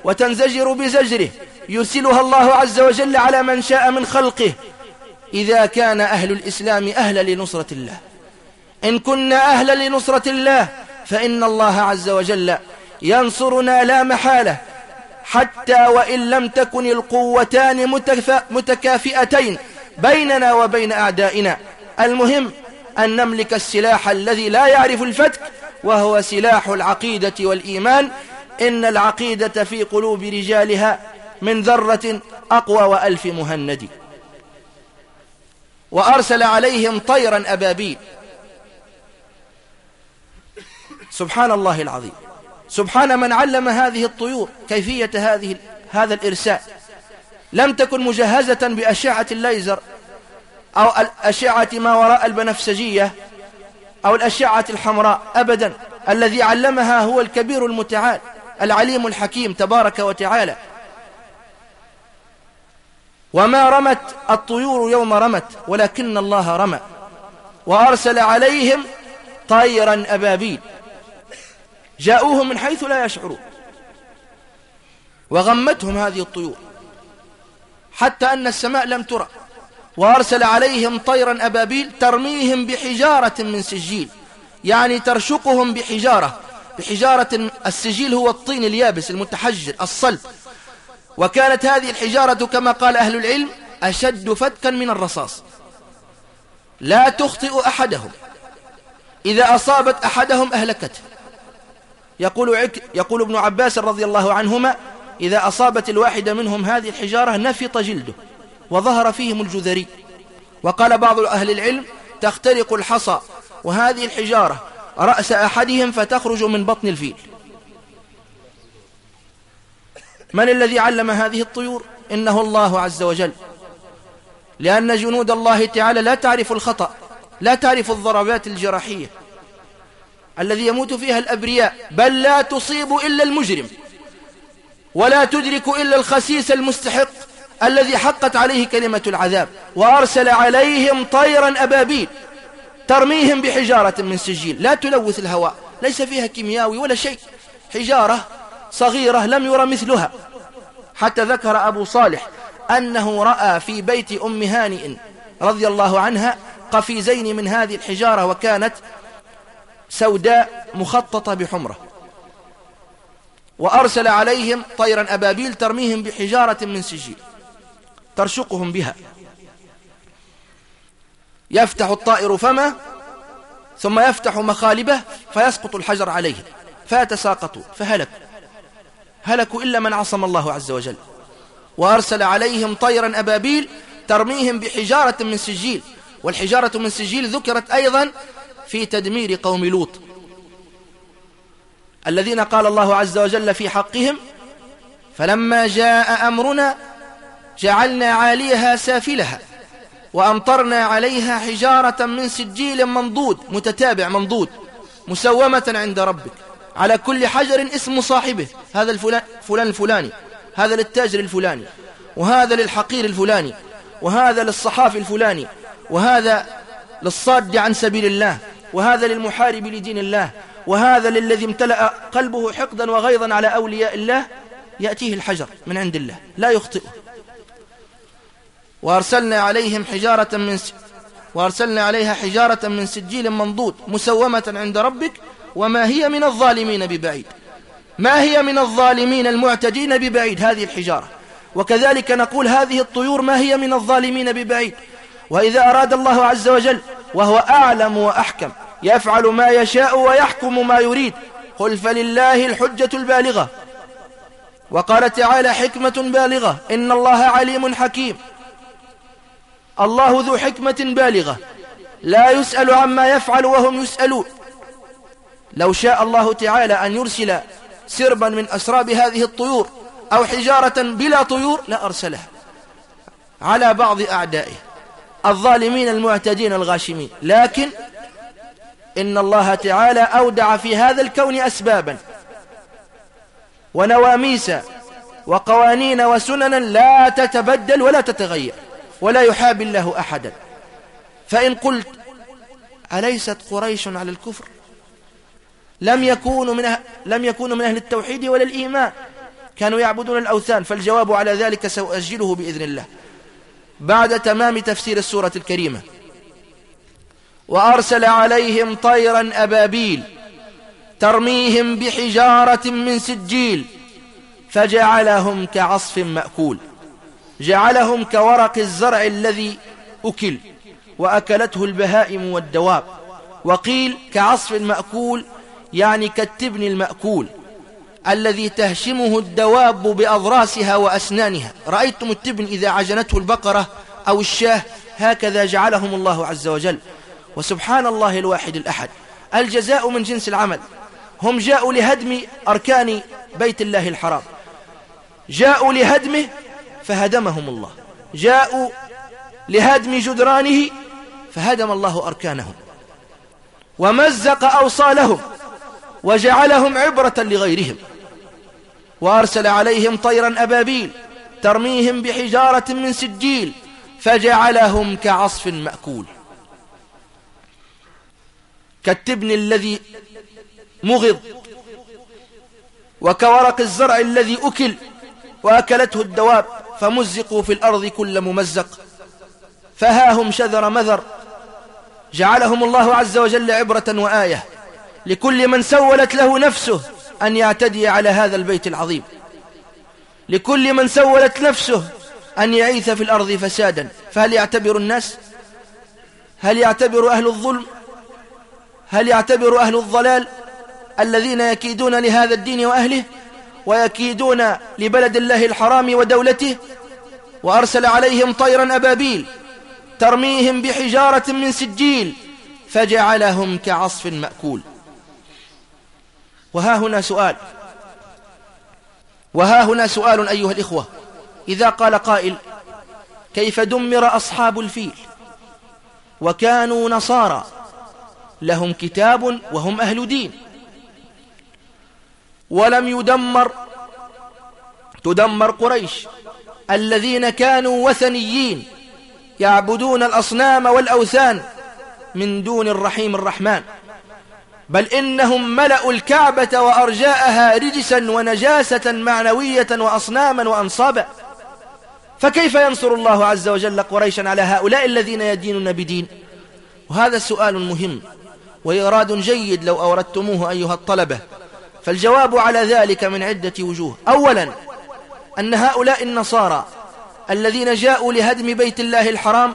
وتنزجر بزجره. يرسلها الله عز وجل على من شاء من خلقه. إذا كان أهل الإسلام أهلا لنصرة الله. إن كنا أهلا لنصرة الله فإن الله عز وجل ينصرنا لا محالة. حتى وإن لم تكن القوتان متكافئتين بيننا وبين أعدائنا. المهم أن نملك السلاح الذي لا يعرف الفتك وهو سلاح العقيدة والإيمان. إن العقيدة في قلوب رجالها من ذرة أقوى وألف مهند. وأرسل عليهم طيرا أبابيل. سبحان الله العظيم. سبحان من علم هذه الطيور كيفية هذه هذا الإرسال لم تكن مجهزة بأشعة الليزر أو الأشعة ما وراء البنفسجية أو الأشعة الحمراء أبدا. الذي علمها هو الكبير المتعال العليم الحكيم تبارك وتعالى. وما رمت الطيور يوم رمت ولكن الله رمى. وأرسل عليهم طيرا أبابيل. جاءوهم من حيث لا يشعرون. وغمتهم هذه الطيور. حتى أن السماء لم ترى. وأرسل عليهم طيرا أبابيل ترميهم بحجارة من سجيل. يعني ترشقهم بحجارة. بحجارة السجيل هو الطين اليابس المتحجر الصلب. وكانت هذه الحجارة كما قال أهل العلم أشد فتكا من الرصاص. لا تخطئ أحدهم. إذا أصابت أحدهم أهلكته. يقول, عك يقول ابن عباس رضي الله عنهما إذا أصابت الواحد منهم هذه الحجارة نفط جلده وظهر فيهم الجذري. وقال بعض أهل العلم تخترق الحصى وهذه الحجارة رأس أحدهم فتخرج من بطن الفيل. من الذي علم هذه الطيور؟ إنه الله عز وجل. لأن جنود الله تعالى لا تعرف الخطأ لا تعرف الضربات الجراحية الذي يموت فيها الأبرياء بل لا تصيب إلا المجرم ولا تدرك إلا الخسيس المستحق الذي حقت عليه كلمة العذاب وأرسل عليهم طيرا أبابيل ترميهم بحجارة من سجيل لا تلوث الهواء ليس فيها كيمياوي ولا شيء حجارة صغيرة لم يرى مثلها. حتى ذكر أبو صالح أنه رأى في بيت أم هانئ رضي الله عنها قفيزين من هذه الحجارة وكانت سوداء مخططة بحمرة. وأرسل عليهم طيرا أبابيل ترميهم بحجارة من سجيل ترشقهم بها. يفتح الطائر فمه ثم يفتح مخالبه فيسقط الحجر عليه فيتساقطوا فهلكوا. هلكوا إلا من عصم الله عز وجل. وأرسل عليهم طيرا أبابيل ترميهم بحجارة من سجيل. والحجارة من سجيل ذكرت أيضا في تدمير قوم لوط. الذين قال الله عز وجل في حقهم فلما جاء أمرنا جعلنا عاليها سافلها وأمطرنا عليها حجارة من سجيل منضود متتابع منضود مسومة عند ربك. على كل حجر اسم صاحبه. هذا الفلان فلان الفلاني. هذا للتاجر الفلاني. وهذا للحقير الفلاني. وهذا للصحافي الفلاني. وهذا للصاد عن سبيل الله. وهذا للمحارب لدين الله. وهذا للذي امتلأ قلبه حقدا وغيظا على أولياء الله. يأتيه الحجر من عند الله. لا يخطئه. وأرسلنا عليهم حجارة من. وأرسلنا عليها حجارة من سجيل منضود مسومة عند ربك وما هي من الظالمين ببعيد. ما هي من الظالمين المعتدين ببعيد هذه الحجارة؟ وكذلك نقول هذه الطيور ما هي من الظالمين ببعيد؟ وإذا أراد الله عز وجل وهو أعلم وأحكم يفعل ما يشاء ويحكم ما يريد. قل فلله الحجة البالغة. وقال تعالى حكمة بالغة. إن الله عليم حكيم. الله ذو حكمة بالغة. لا يسأل عما يفعل وهم يسألون. لو شاء الله تعالى أن يرسل سربا من أسراب هذه الطيور أو حجارة بلا طيور لأرسلها على بعض أعدائه الظالمين المعتدين الغاشمين. لكن إن الله تعالى أودع في هذا الكون أسبابا. ونواميس وقوانين وسننا لا تتبدل ولا تتغير ولا يحاب الله أحدا. فإن قلت أليست قريش على الكفر؟ لم يكونوا من أهل لم يكونوا من أهل التوحيد ولا الإيمان. كانوا يعبدون الأوثان فالجواب على ذلك سأؤجله بإذن الله. بعد تمام تفسير السورة الكريمة. وأرسل عليهم طيرا أبابيل ترميهم بحجارة من سجيل فجعلهم كعصف مأكول. جعلهم كورق الزرع الذي أكل وأكلته البهائم والدواب. وقيل كعصف مأكول يعني كالتبن المأكول الذي تهشمه الدواب بأضراسها وأسنانها. رأيتم التبن إذا عجنته البقرة أو الشاه هكذا جعلهم الله عز وجل. وسبحان الله الواحد الأحد. الجزاء من جنس العمل. هم جاءوا لهدم أركان بيت الله الحرام. جاءوا لهدمه فهدمهم الله. جاءوا لهدم جدرانه فهدم الله أركانهم. ومزق أوصالهم. وجعلهم عبرة لغيرهم وأرسل عليهم طيرا أبابيل ترميهم بحجارة من سجيل فجعلهم كعصف مأكول. كالتبن الذي مغض وكورق الزرع الذي أكل وأكلته الدواب فمزقوا في الأرض كل ممزق فها هم شذر مذر. جعلهم الله عز وجل عبرة وآية. لكل من سولت له نفسه أن يعتدي على هذا البيت العظيم. لكل من سولت نفسه أن يعيث في الأرض فسادا. فهل يعتبر الناس؟ هل يعتبر أهل الظلم؟ هل يعتبر أهل الضلال الذين يكيدون لهذا الدين وأهله ويكيدون لبلد الله الحرام ودولته وأرسل عليهم طيرا أبابيل ترميهم بحجارة من سجيل فجعلهم كعصف مأكول. وها هنا سؤال. وها هنا سؤال أيها الإخوة. إذا قال قائل كيف دمر أصحاب الفيل؟ وكانوا نصارى. لهم كتاب وهم أهل دين. ولم يدمر تدمر قريش. الذين كانوا وثنيين يعبدون الأصنام والأوثان من دون الرحيم الرحمن. بل إنهم ملأوا الكعبة وأرجاءها رجسا ونجاسة معنوية وأصناما وأنصابا. فكيف ينصر الله عز وجل قريشا على هؤلاء الذين يدينون بدين؟ وهذا سؤال مهم وإراد جيد لو أوردتموه أيها الطلبة. فالجواب على ذلك من عدة وجوه. أولا أن هؤلاء النصارى الذين جاءوا لهدم بيت الله الحرام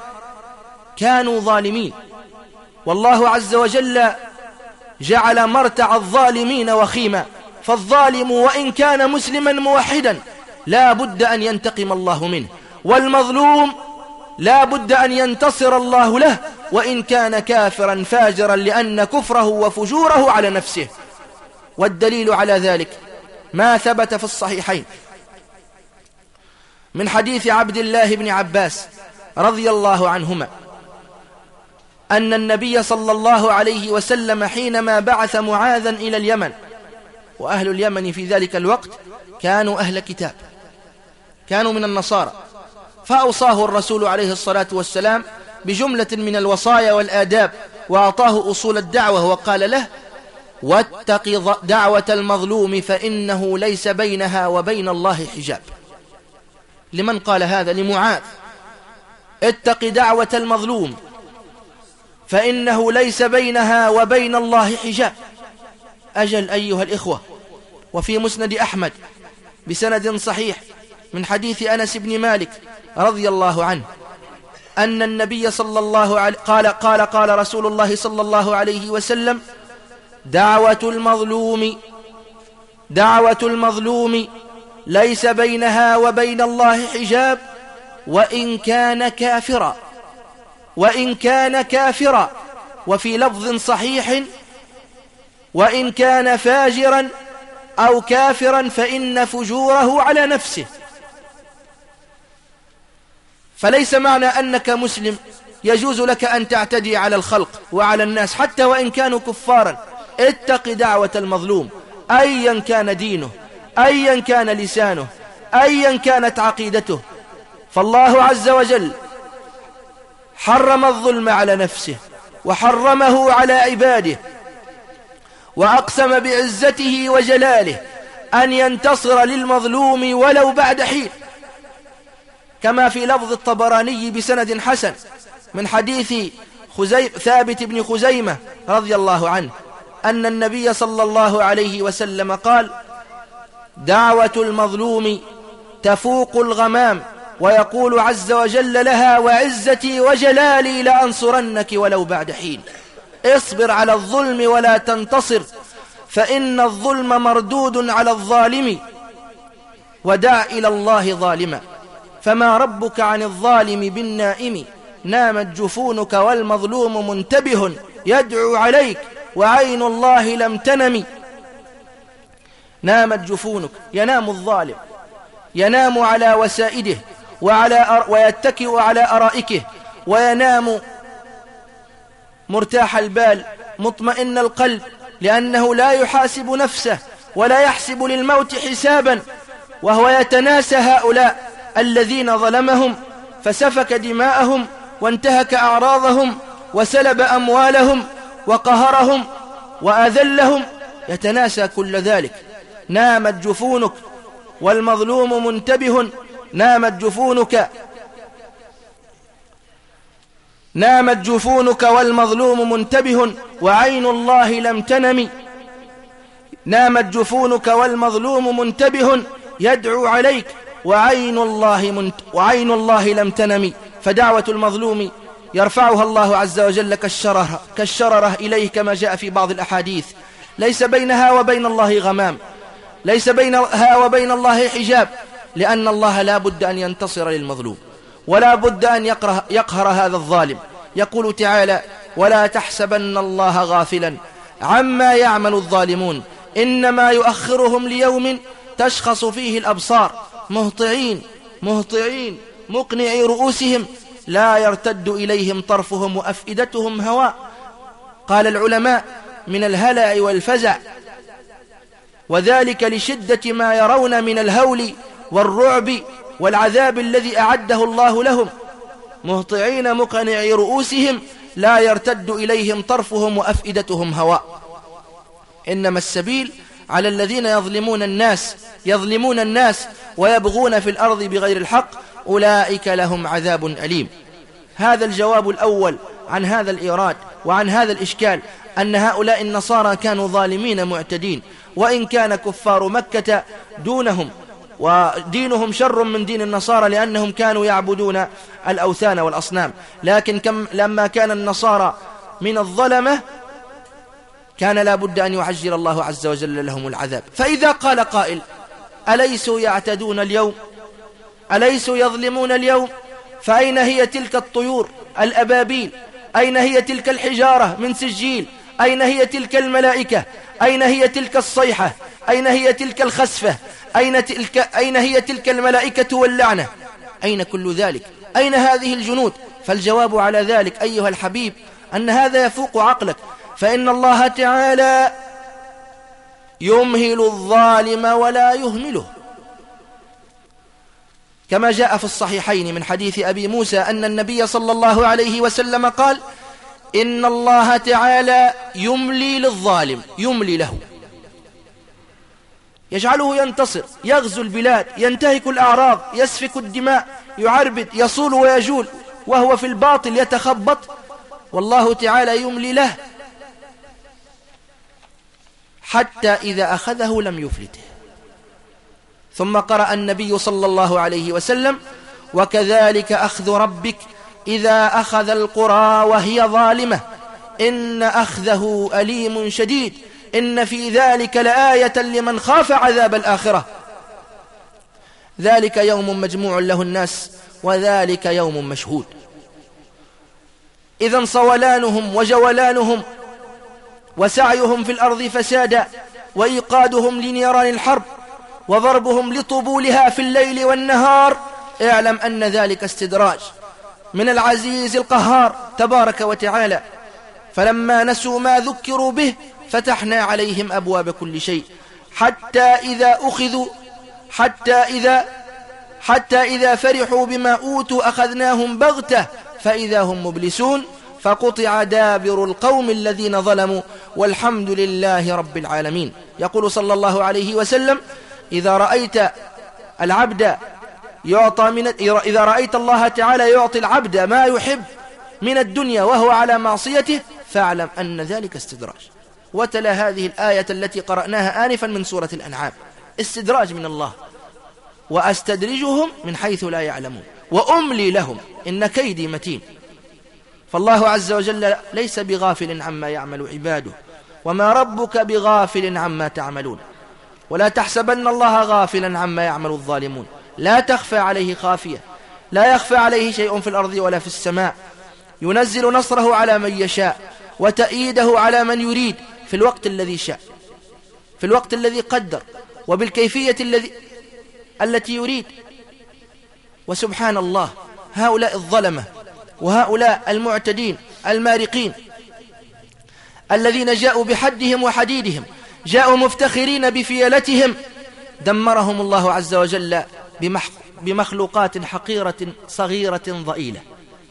كانوا ظالمين. والله عز وجل جعل مرتع الظالمين وخيما. فالظالم وإن كان مسلما موحدا لا بد أن ينتقم الله منه. والمظلوم لا بد أن ينتصر الله له وإن كان كافرا فاجرا لأن كفره وفجوره على نفسه. والدليل على ذلك ما ثبت في الصحيحين. من حديث عبد الله بن عباس رضي الله عنهما أن النبي صلى الله عليه وسلم حينما بعث معاذا إلى اليمن وأهل اليمن في ذلك الوقت كانوا أهل كتاب كانوا من النصارى فأوصاه الرسول عليه الصلاة والسلام بجملة من الوصايا والآداب وأعطاه أصول الدعوة وقال له واتق دعوة المظلوم فإنه ليس بينها وبين الله حجاب. لمن قال هذا؟ لمعاذ. اتق دعوة المظلوم فإنه ليس بينها وبين الله حجاب. أجل أيها الإخوة وفي مسند أحمد بسند صحيح من حديث أنس بن مالك رضي الله عنه أن النبي صلى الله عليه قال قال قال رسول الله صلى الله عليه وسلم دعوة المظلوم دعوة المظلوم ليس بينها وبين الله حجاب وإن كان كافرا. وإن كان كافرا وفي لفظ صحيح وإن كان فاجرا أو كافرا فإن فجوره على نفسه. فليس معنى أنك مسلم يجوز لك أن تعتدي على الخلق وعلى الناس حتى وإن كانوا كفارا. اتق دعوة المظلوم أيا كان دينه أيا كان لسانه أيا كانت عقيدته. فالله عز وجل حرم الظلم على نفسه وحرمه على عباده وأقسم بعزته وجلاله أن ينتصر للمظلوم ولو بعد حين كما في لفظ الطبراني بسند حسن من حديث. ثابت بن خزيمة رضي الله عنه أن النبي صلى الله عليه وسلم قال دعوة المظلوم تفوق الغمام ويقول عز وجل لها وعزتي وجلالي لأنصرنك ولو بعد حين. اصبر على الظلم ولا تنتصر فإن الظلم مردود على الظالم ودع إلى الله ظالما. فما ربك عن الظالم بالنائم نامت جفونك والمظلوم منتبه يدعو عليك وعين الله لم تنم. نامت جفونك ينام الظالم ينام على وسائده وعلى أر... ويتكئ على أرائكه وينام مرتاح البال مطمئن القلب لأنه لا يحاسب نفسه ولا يحسب للموت حسابا وهو يتناسى هؤلاء الذين ظلمهم فسفك دماءهم وانتهك أعراضهم وسلب أموالهم وقهرهم وأذلهم يتناسى كل ذلك. نامت جفونك والمظلوم منتبه نامت جفونك نامت جفونك والمظلوم منتبه وعين الله لم تنم. نامت جفونك والمظلوم منتبه يدعو عليك وعين الله, منت وعين الله لم تنم. فدعوة المظلوم يرفعها الله عز وجل كالشررة, كالشررة إليه كما جاء في بعض الأحاديث. ليس بينها وبين الله غمام ليس بينها وبين الله حجاب. لأن الله لا بد أن ينتصر للمظلوم ولا بد أن يقره يقهر هذا الظالم. يقول تعالى ولا تحسبن الله غافلا عما يعمل الظالمون إنما يؤخرهم ليوم تشخص فيه الأبصار. مهطعين مهطعين مقنعي رؤوسهم لا يرتد إليهم طرفهم وأفئدتهم هواء. قال العلماء من الهلع والفزع وذلك لشدة ما يرون من الهول والرعب والعذاب الذي أعده الله لهم. مهطعين مقنعي رؤوسهم لا يرتد إليهم طرفهم وأفئدتهم هواء. إنما السبيل على الذين يظلمون الناس يظلمون الناس ويبغون في الأرض بغير الحق أولئك لهم عذاب أليم. هذا الجواب الأول عن هذا الإيراد وعن هذا الإشكال أن هؤلاء النصارى كانوا ظالمين معتدين وإن كان كفار مكة دونهم ودينهم شر من دين النصارى لأنهم كانوا يعبدون الأوثان والأصنام. لكن كم لما كان النصارى من الظلمة كان لا بد أن يعجل الله عز وجل لهم العذاب. فإذا قال قائل أليسوا يعتدون اليوم؟ أليسوا يظلمون اليوم؟ فأين هي تلك الطيور الأبابيل؟ أين هي تلك الحجارة من سجيل؟ أين هي تلك الملائكة؟ أين هي تلك الصيحة؟ أين هي تلك الخسفة؟ أين, تلك أين هي تلك الملائكة واللعنة؟ أين كل ذلك؟ أين هذه الجنود؟ فالجواب على ذلك أيها الحبيب أن هذا يفوق عقلك فإن الله تعالى يمهل الظالم ولا يهمله. كما جاء في الصحيحين من حديث أبي موسى أن النبي صلى الله عليه وسلم قال إن الله تعالى يملي للظالم يملي له. يجعله ينتصر يغزو البلاد ينتهك الأعراض يسفك الدماء يعربد يصول ويجول وهو في الباطل يتخبط. والله تعالى يملي له. حتى إذا أخذه لم يفلته. ثم قرأ النبي صلى الله عليه وسلم وكذلك أخذ ربك إذا أخذ القرى وهي ظالمة إن أخذه أليم شديد إن في ذلك لآية لمن خاف عذاب الآخرة. ذلك يوم مجموع له الناس وذلك يوم مشهود. إذا صولانهم وجولانهم وسعيهم في الأرض فسادا وإيقادهم لنيران الحرب وضربهم لطبولها في الليل والنهار اعلم أن ذلك استدراج. من العزيز القهار تبارك وتعالى. فلما نسوا ما ذكروا به فتحنا عليهم أبواب كل شيء. حتى إذا أخذوا حتى إذا حتى إذا فرحوا بما أوتوا أخذناهم بغتة. فإذا هم مبلسون فقطع دابر القوم الذين ظلموا. والحمد لله رب العالمين. يقول صلى الله عليه وسلم إذا رأيت العبد يعطى من إذا رأيت الله تعالى يعطي العبد ما يحب من الدنيا وهو على معصيته فاعلم أن ذلك استدراج. وتلا هذه الآية التي قرأناها آنفا من سورة الأنعام. استدراج من الله. وأستدرجهم من حيث لا يعلمون. وأملي لهم. إن كيدي متين. فالله عز وجل ليس بغافل عما يعمل عباده. وما ربك بغافل عما تعملون. ولا تحسبن الله غافلا عما يعمل الظالمون. لا تخفى عليه خافية. لا يخفى عليه شيء في الأرض ولا في السماء. ينزل نصره على من يشاء وتأييده على من يريد في الوقت الذي شاء. في الوقت الذي قدر وبالكيفية الذي التي يريد. وسبحان الله هؤلاء الظلمة وهؤلاء المعتدين المارقين الذين جاءوا بحدهم وحديدهم جاءوا مفتخرين بفيلتهم دمرهم الله عز وجل بمخلوقات حقيرة صغيرة ضئيلة.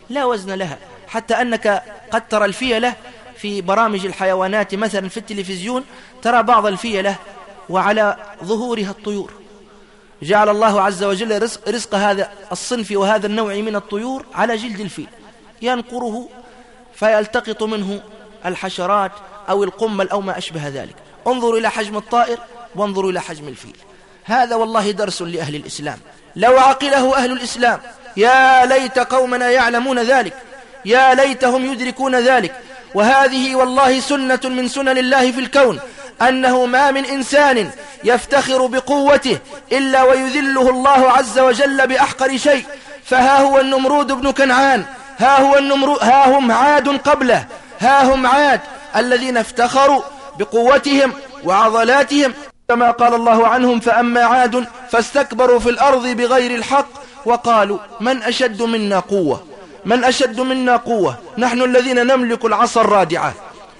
لا وزن لها. حتى أنك قد ترى الفيلة في برامج الحيوانات مثلا في التلفزيون ترى بعض الفيلة وعلى ظهورها الطيور. جعل الله عز وجل رزق, رزق هذا الصنف وهذا النوع من الطيور على جلد الفيل. ينقره فيلتقط منه الحشرات أو القمل أو ما أشبه ذلك. انظروا إلى حجم الطائر وانظروا إلى حجم الفيل. هذا والله درس لأهل الإسلام. لو عقله أهل الإسلام يا ليت قومنا يعلمون ذلك يا ليتهم يدركون ذلك. وهذه والله سنة من سنن الله في الكون أنه ما من إنسان يفتخر بقوته إلا ويذله الله عز وجل بأحقر شيء. فها هو النمرود بن كنعان ها هو النمرود ها هم عاد قبله ها هم عاد الذين افتخروا بقوتهم وعضلاتهم كما قال الله عنهم فأما عاد فاستكبروا في الأرض بغير الحق وقالوا من أشد منا قوة؟ من أشد منا قوة؟ نحن الذين نملك العصا الرادعة.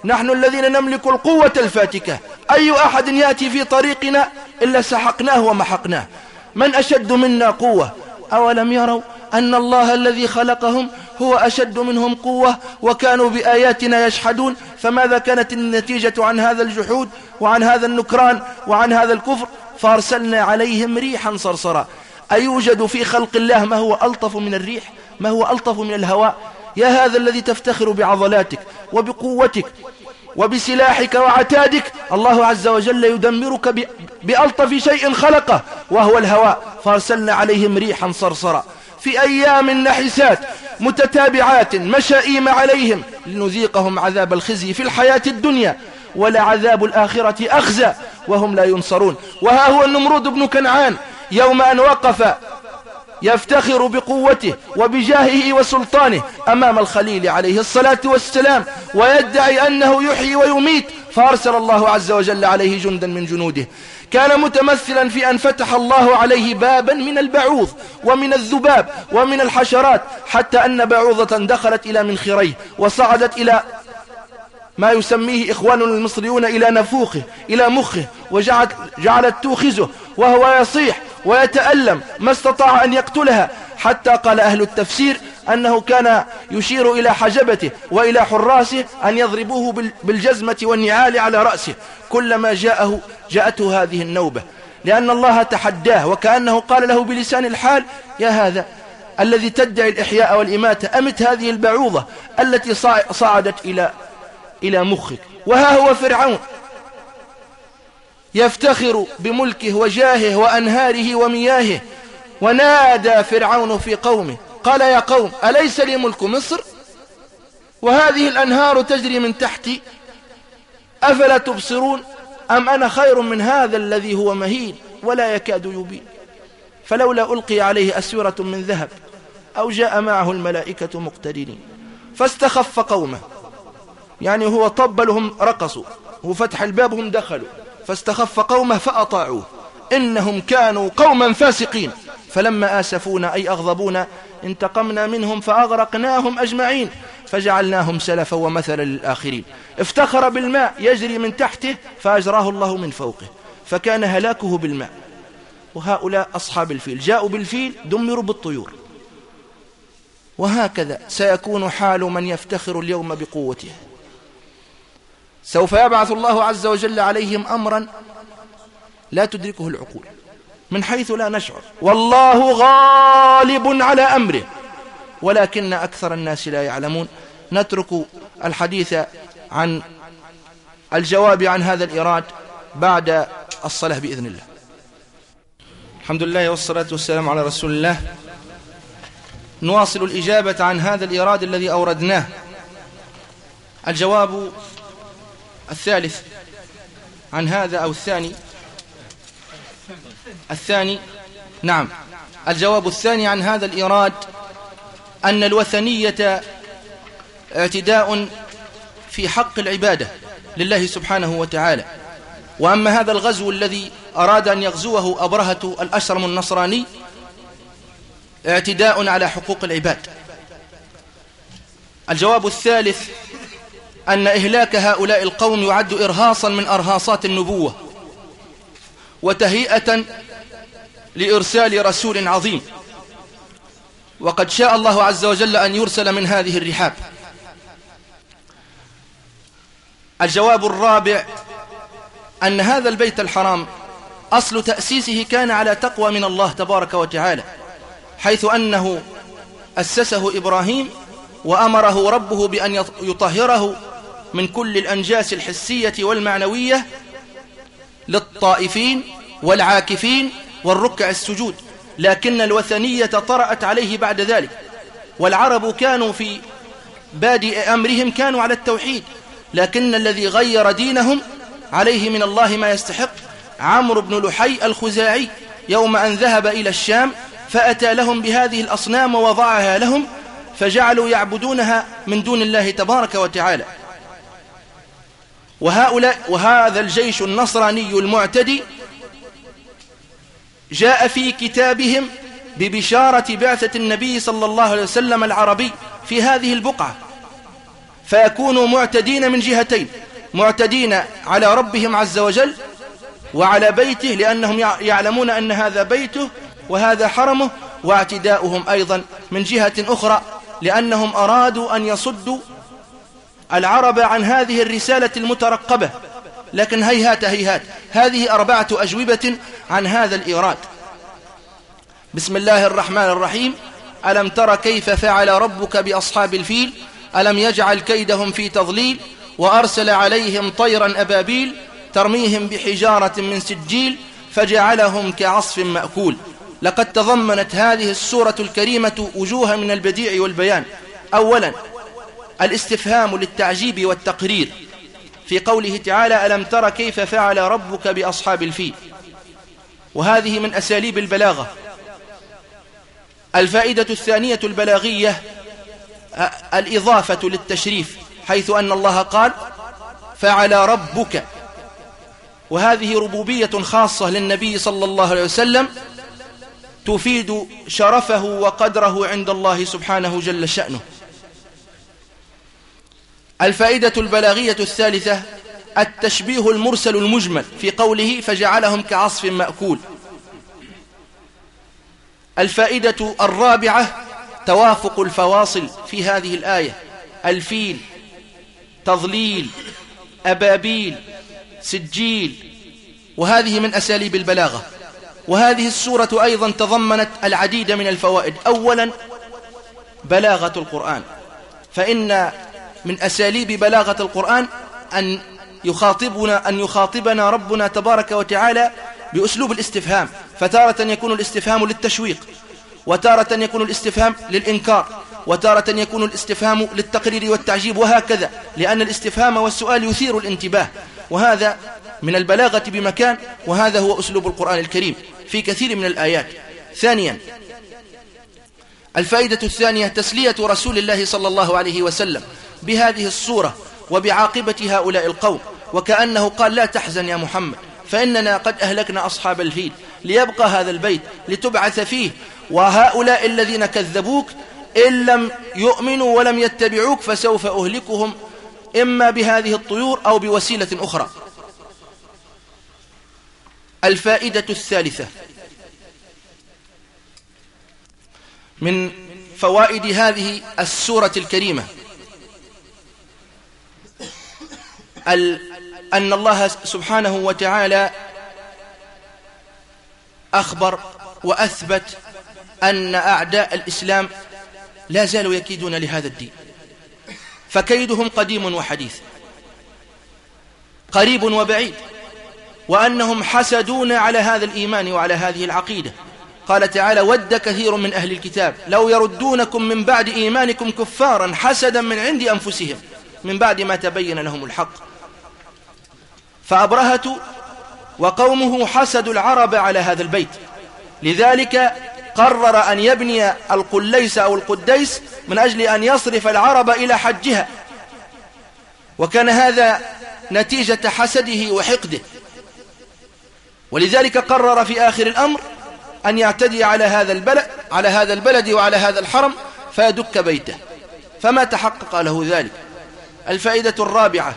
نحن الذين نملك القوة الفاتكة. أي أحد يأتي في طريقنا إلا سحقناه ومحقناه. من أشد منا قوة؟ أولم يروا أن الله الذي خلقهم هو أشد منهم قوة وكانوا بآياتنا يشحدون فماذا كانت النتيجة عن هذا الجحود وعن هذا النكران وعن هذا الكفر؟ فأرسلنا عليهم ريحا صرصرا. أيوجد في خلق الله ما هو ألطف من الريح؟ ما هو ألطف من الهواء؟ يا هذا الذي تفتخر بعضلاتك وبقوتك وبسلاحك وعتادك الله عز وجل يدمرك بألطف شيء خلقه وهو الهواء. فأرسلنا عليهم ريحا صرصرا. في أيام نحسات متتابعات مشائيم عليهم لنذيقهم عذاب الخزي في الحياة الدنيا ولعذاب الآخرة أخزى وهم لا ينصرون. وها هو النمرود بن كنعان يوم أن وقف يفتخر بقوته وبجاهه وسلطانه أمام الخليل عليه الصلاة والسلام ويدعي أنه يحيي ويميت فأرسل الله عز وجل عليه جندا من جنوده. كان متمثلا في أن فتح الله عليه بابا من البعوض ومن الذباب ومن الحشرات حتى أن بعوضة دخلت إلى منخريه وصعدت إلى ما يسميه إخواننا المصريون إلى نفوخه إلى مخه وجعلت جعلت توخزه وهو يصيح ويتألم ما استطاع أن يقتلها حتى قال أهل التفسير أنه كان يشير إلى حجبته وإلى حراسه أن يضربوه بالجزمة والنعال على رأسه كلما جاءه جاءته هذه النوبة. لأن الله تحداه وكأنه قال له بلسان الحال يا هذا الذي تدعي الإحياء والإماتة أمت هذه البعوضة التي صعدت إلى إلى مخك؟ وها هو فرعون يفتخر بملكه وجاهه وأنهاره ومياهه ونادى فرعون في قومه قال يا قوم أليس لي ملك مصر؟ وهذه الأنهار تجري من تحتي أفلا تبصرون؟ أم أنا خير من هذا الذي هو مهين ولا يكاد يبين؟ فلولا ألقي عليه أسورة من ذهب أو جاء معه الملائكة مقترنين. فاستخف قومه. يعني هو طبلهم رقصوا. وفتح الباب هم دخلوا. فاستخف قومه فأطاعوه. إنهم كانوا قوما فاسقين. فلما آسفونا أي أغضبونا انتقمنا منهم فأغرقناهم أجمعين فجعلناهم سلفا ومثلا للآخرين. افتخر بالماء يجري من تحته فأجراه الله من فوقه فكان هلاكه بالماء. وهؤلاء أصحاب الفيل جاءوا بالفيل دمروا بالطيور. وهكذا سيكون حال من يفتخر اليوم بقوته. سوف يبعث الله عز وجل عليهم أمرا لا تدركه العقول. من حيث لا نشعر. والله غالب على أمره. ولكن أكثر الناس لا يعلمون. نترك الحديث عن الجواب عن هذا الإيراد بعد الصلاة بإذن الله. الحمد لله والصلاة والسلام على رسول الله. نواصل الإجابة عن هذا الإيراد الذي أوردناه. الجواب الثالث عن هذا أو الثاني. الثاني نعم. الجواب الثاني عن هذا الإيراد أن الوثنية اعتداء في حق العبادة لله سبحانه وتعالى. وأما هذا الغزو الذي أراد أن يغزوه أبرهة الأشرم النصراني اعتداء على حقوق العباد. الجواب الثالث أن إهلاك هؤلاء القوم يعد إرهاصا من أرهاصات النبوة وتهيئة لإرسال رسول عظيم. وقد شاء الله عز وجل أن يرسل من هذه الرحاب. الجواب الرابع أن هذا البيت الحرام أصل تأسيسه كان على تقوى من الله تبارك وتعالى حيث أنه أسسه إبراهيم وأمره ربه بأن يطهره من كل الأنجاس الحسية والمعنوية للطائفين والعاكفين والركع السجود لكن الوثنية طرأت عليه بعد ذلك. والعرب كانوا في بادئ أمرهم كانوا على التوحيد لكن الذي غير دينهم عليه من الله ما يستحق عمرو بن لحي الخزاعي. يوم أن ذهب إلى الشام فأتى لهم بهذه الأصنام ووضعها لهم فجعلوا يعبدونها من دون الله تبارك وتعالى. وهؤلاء وهذا الجيش النصراني المعتدي جاء في كتابهم ببشارة بعثة النبي صلى الله عليه وسلم العربي في هذه البقعة. فيكونوا معتدين من جهتين معتدين على ربهم عز وجل وعلى بيته لأنهم يعلمون أن هذا بيته وهذا حرمه واعتداؤهم أيضا من جهة أخرى لأنهم أرادوا أن يصدوا العرب عن هذه الرسالة المترقبة. لكن هيهات هيهات. هذه أربعة أجوبة عن هذا الإيراد. بسم الله الرحمن الرحيم. ألم تر كيف فعل ربك بأصحاب الفيل؟ ألم يجعل كيدهم في تضليل؟ وأرسل عليهم طيرا أبابيل ترميهم بحجارة من سجيل فجعلهم كعصف مأكول. لقد تضمنت هذه السورة الكريمة وجوها من البديع والبيان. أولا الاستفهام للتعجيب والتقرير. في قوله تعالى ألم تر كيف فعل ربك بأصحاب الفيل؟ وهذه من أساليب البلاغة. الفائدة الثانية البلاغية الإضافة للتشريف حيث أن الله قال فعل ربك. وهذه ربوبية خاصة للنبي صلى الله عليه وسلم تفيد شرفه وقدره عند الله سبحانه جل شأنه. الفائدة البلاغية الثالثة التشبيه المرسل المجمل في قوله فجعلهم كعصف مأكول. الفائدة الرابعة توافق الفواصل في هذه الآية. الفيل تضليل أبابيل سجيل. وهذه من أساليب البلاغة. وهذه السورة أيضا تضمنت العديد من الفوائد. أولا بلاغة القرآن. فإن من أساليب بلاغة القرآن أن يخاطبنا أن يخاطبنا ربنا تبارك وتعالى بأسلوب الاستفهام. فتارة يكون الاستفهام للتشويق وتارة يكون الاستفهام للإنكار وتارة يكون الاستفهام للتقرير والتعجيب وهكذا لأن الاستفهام والسؤال يثير الانتباه. وهذا من البلاغة بمكان وهذا هو أسلوب القرآن الكريم في كثير من الآيات. ثانيا الفائدة الثانية تسلية رسول الله صلى الله عليه وسلم. بهذه الصورة وبعاقبة هؤلاء القوم وكأنه قال لا تحزن يا محمد فإننا قد أهلكنا أصحاب الفيل ليبقى هذا البيت لتبعث فيه وهؤلاء الذين كذبوك إن لم يؤمنوا ولم يتبعوك فسوف أهلكهم إما بهذه الطيور أو بوسيلة أخرى. الفائدة الثالثة. من فوائد هذه السورة الكريمة أن الله سبحانه وتعالى أخبر وأثبت أن أعداء الإسلام لا زالوا يكيدون لهذا الدين. فكيدهم قديم وحديث قريب وبعيد وأنهم حسدون على هذا الإيمان وعلى هذه العقيدة. قال تعالى ود كثير من أهل الكتاب لو يردونكم من بعد إيمانكم كفارا حسدا من عند أنفسهم من بعد ما تبين لهم الحق. فأبرهة وقومه حسدوا العرب على هذا البيت. لذلك قرر أن يبني القليس أو القديس من أجل أن يصرف العرب إلى حجها. وكان هذا نتيجة حسده وحقده. ولذلك قرر في آخر الأمر أن يعتدي على هذا البلد على هذا البلد وعلى هذا الحرم فيدك بيته. فما تحقق له ذلك. الفائدة الرابعة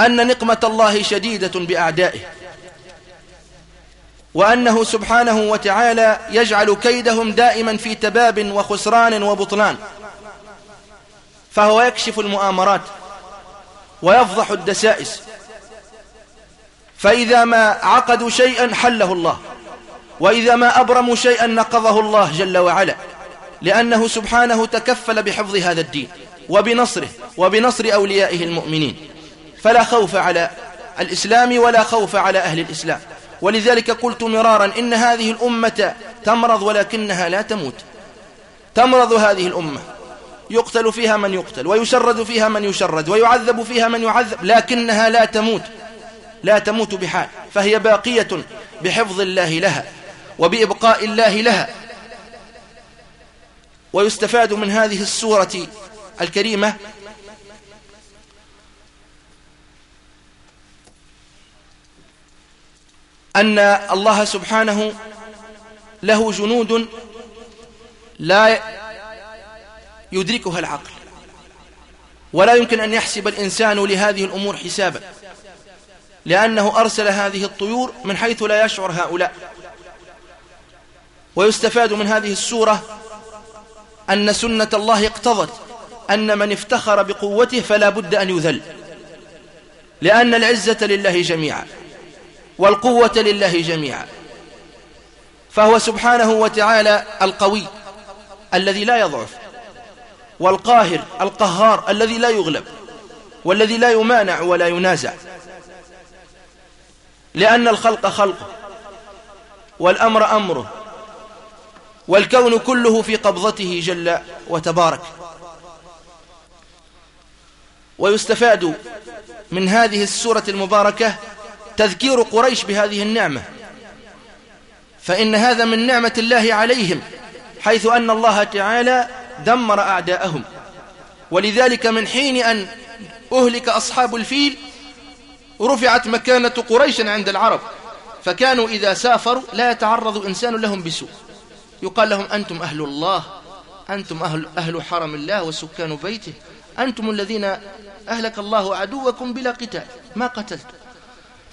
أن نقمة الله شديدة بأعدائه وأنه سبحانه وتعالى يجعل كيدهم دائما في تباب وخسران وبطلان فهو يكشف المؤامرات ويفضح الدسائس فإذا ما عقدوا شيئا حله الله وإذا ما أبرموا شيئا نقضه الله جل وعلا لأنه سبحانه تكفل بحفظ هذا الدين وبنصره وبنصر أوليائه المؤمنين. فلا خوف على الإسلام ولا خوف على أهل الإسلام. ولذلك قلت مرارا إن هذه الأمة تمرض ولكنها لا تموت. تمرض هذه الأمة. يقتل فيها من يقتل ويشرد فيها من يشرد ويعذب فيها من يعذب لكنها لا تموت. لا تموت بحال. فهي باقية بحفظ الله لها وبإبقاء الله لها. ويستفاد من هذه السورة الكريمة أن الله سبحانه له جنود لا يدركها العقل ولا يمكن أن يحسب الإنسان لهذه الأمور حسابا لأنه أرسل هذه الطيور من حيث لا يشعر هؤلاء. ويستفاد من هذه السورة أن سنة الله اقتضت أن من افتخر بقوته فلا بد أن يذل لأن العزة لله جميعا. والقوة لله جميعا. فهو سبحانه وتعالى القوي الذي لا يضعف والقاهر القهار الذي لا يغلب والذي لا يمانع ولا ينازع. لأن الخلق خلقه والأمر أمره والكون كله في قبضته جل وتبارك. ويستفاد من هذه السورة المباركة تذكير قريش بهذه النعمة. فإن هذا من نعمة الله عليهم حيث أن الله تعالى دمر أعداءهم. ولذلك من حين أن أهلك أصحاب الفيل رفعت مكانة قريش عند العرب. فكانوا إذا سافروا لا يتعرض إنسان لهم بسوء. يقال لهم أنتم أهل الله أنتم أهل, أهل حرم الله وسكان بيته. أنتم الذين أهلك الله عدوكم بلا قتال. ما قتلتم.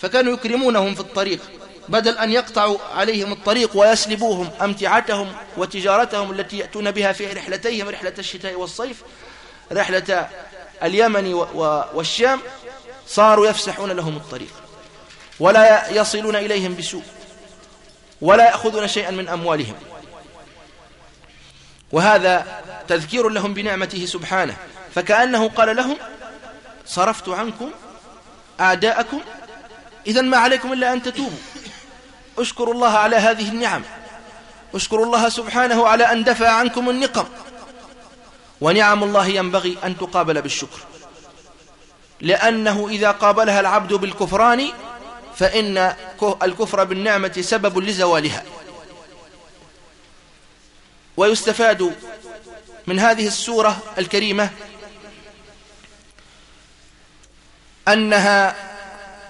فكانوا يكرمونهم في الطريق بدل أن يقطعوا عليهم الطريق ويسلبوهم أمتعتهم وتجارتهم التي يأتون بها في رحلتيهم رحلة الشتاء والصيف رحلة اليمن والشام صاروا يفسحون لهم الطريق ولا يصلون إليهم بسوء ولا يأخذون شيئا من أموالهم. وهذا تذكير لهم بنعمته سبحانه فكأنه قال لهم صرفت عنكم أعداءكم إذا ما عليكم إلا أن تتوبوا. أشكروا الله على هذه النعم. أشكروا الله سبحانه على أن دفع عنكم النقم. ونعم الله ينبغي أن تقابل بالشكر. لأنه إذا قابلها العبد بالكفران فإن الكفر بالنعمة سبب لزوالها. ويستفاد من هذه السورة الكريمة أنها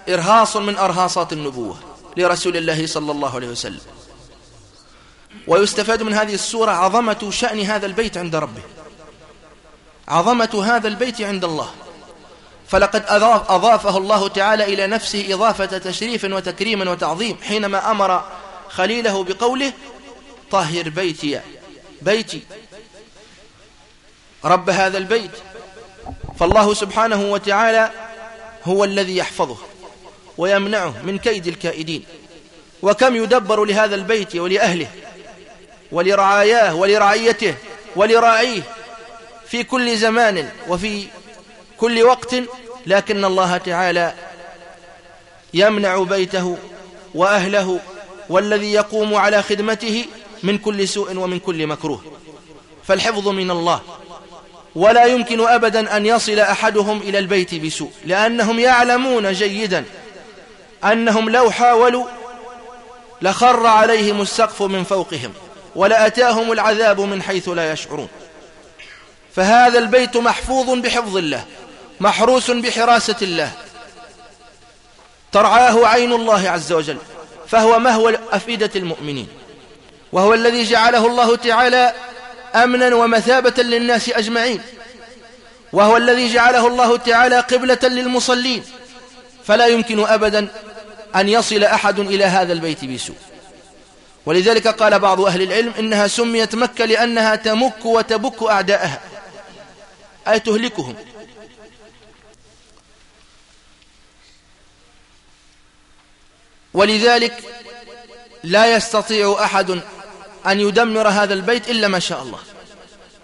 إرهاص من أرهاصات النبوة لرسول الله صلى الله عليه وسلم. ويستفاد من هذه السورة عظمة شأن هذا البيت عند ربه. عظمة هذا البيت عند الله. فلقد أضاف أضافه الله تعالى إلى نفسه إضافة تشريف وتكريم وتعظيم حينما أمر خليله بقوله طهر بيتي بيتي. رب هذا البيت. فالله سبحانه وتعالى هو الذي يحفظه. ويمنعه من كيد الكائدين. وكم يدبر لهذا البيت ولأهله ولرعاياه ولرعيته ولراعيه في كل زمان وفي كل وقت لكن الله تعالى يمنع بيته وأهله والذي يقوم على خدمته من كل سوء ومن كل مكروه. فالحفظ من الله. ولا يمكن أبدا أن يصل أحدهم إلى البيت بسوء لأنهم يعلمون جيدا أنهم لو حاولوا لخر عليهم السقف من فوقهم ولأتاهم العذاب من حيث لا يشعرون. فهذا البيت محفوظ بحفظ الله محروس بحراسة الله. ترعاه عين الله عز وجل فهو مهوى أفئدة المؤمنين. وهو الذي جعله الله تعالى أمنا ومثابة للناس أجمعين. وهو الذي جعله الله تعالى قبلة للمصلين. فلا يمكن أبدا أن يصل أحد إلى هذا البيت بسوء. ولذلك قال بعض أهل العلم إنها سميت مكة لأنها تمك وتبك أعداءها. أي تهلكهم. ولذلك لا يستطيع أحد أن يدمر هذا البيت إلا ما شاء الله.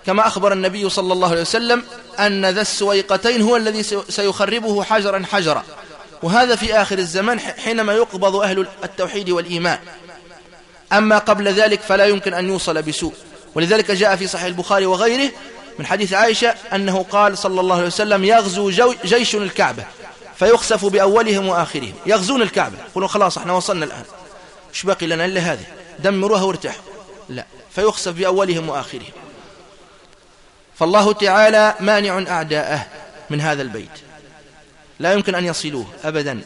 كما أخبر النبي صلى الله عليه وسلم أن ذا السويقتين هو الذي سيخربه حجرا حجرا. وهذا في آخر الزمان حينما يقبض أهل التوحيد والإيمان. أما قبل ذلك فلا يمكن أن يوصل بسوء. ولذلك جاء في صحيح البخاري وغيره من حديث عائشة أنه قال صلى الله عليه وسلم يغزو جيش الكعبة فيخسف بأولهم وآخرهم. يغزون الكعبة. يقولون خلاص إحنا وصلنا الآن. مش باقي لنا إلا هذه؟ دمروها وارتاحوا. لا. فيخسف بأولهم وآخرهم. فالله تعالى مانع أعداءه من هذا البيت. لا يمكن أن يصلوه أبدا.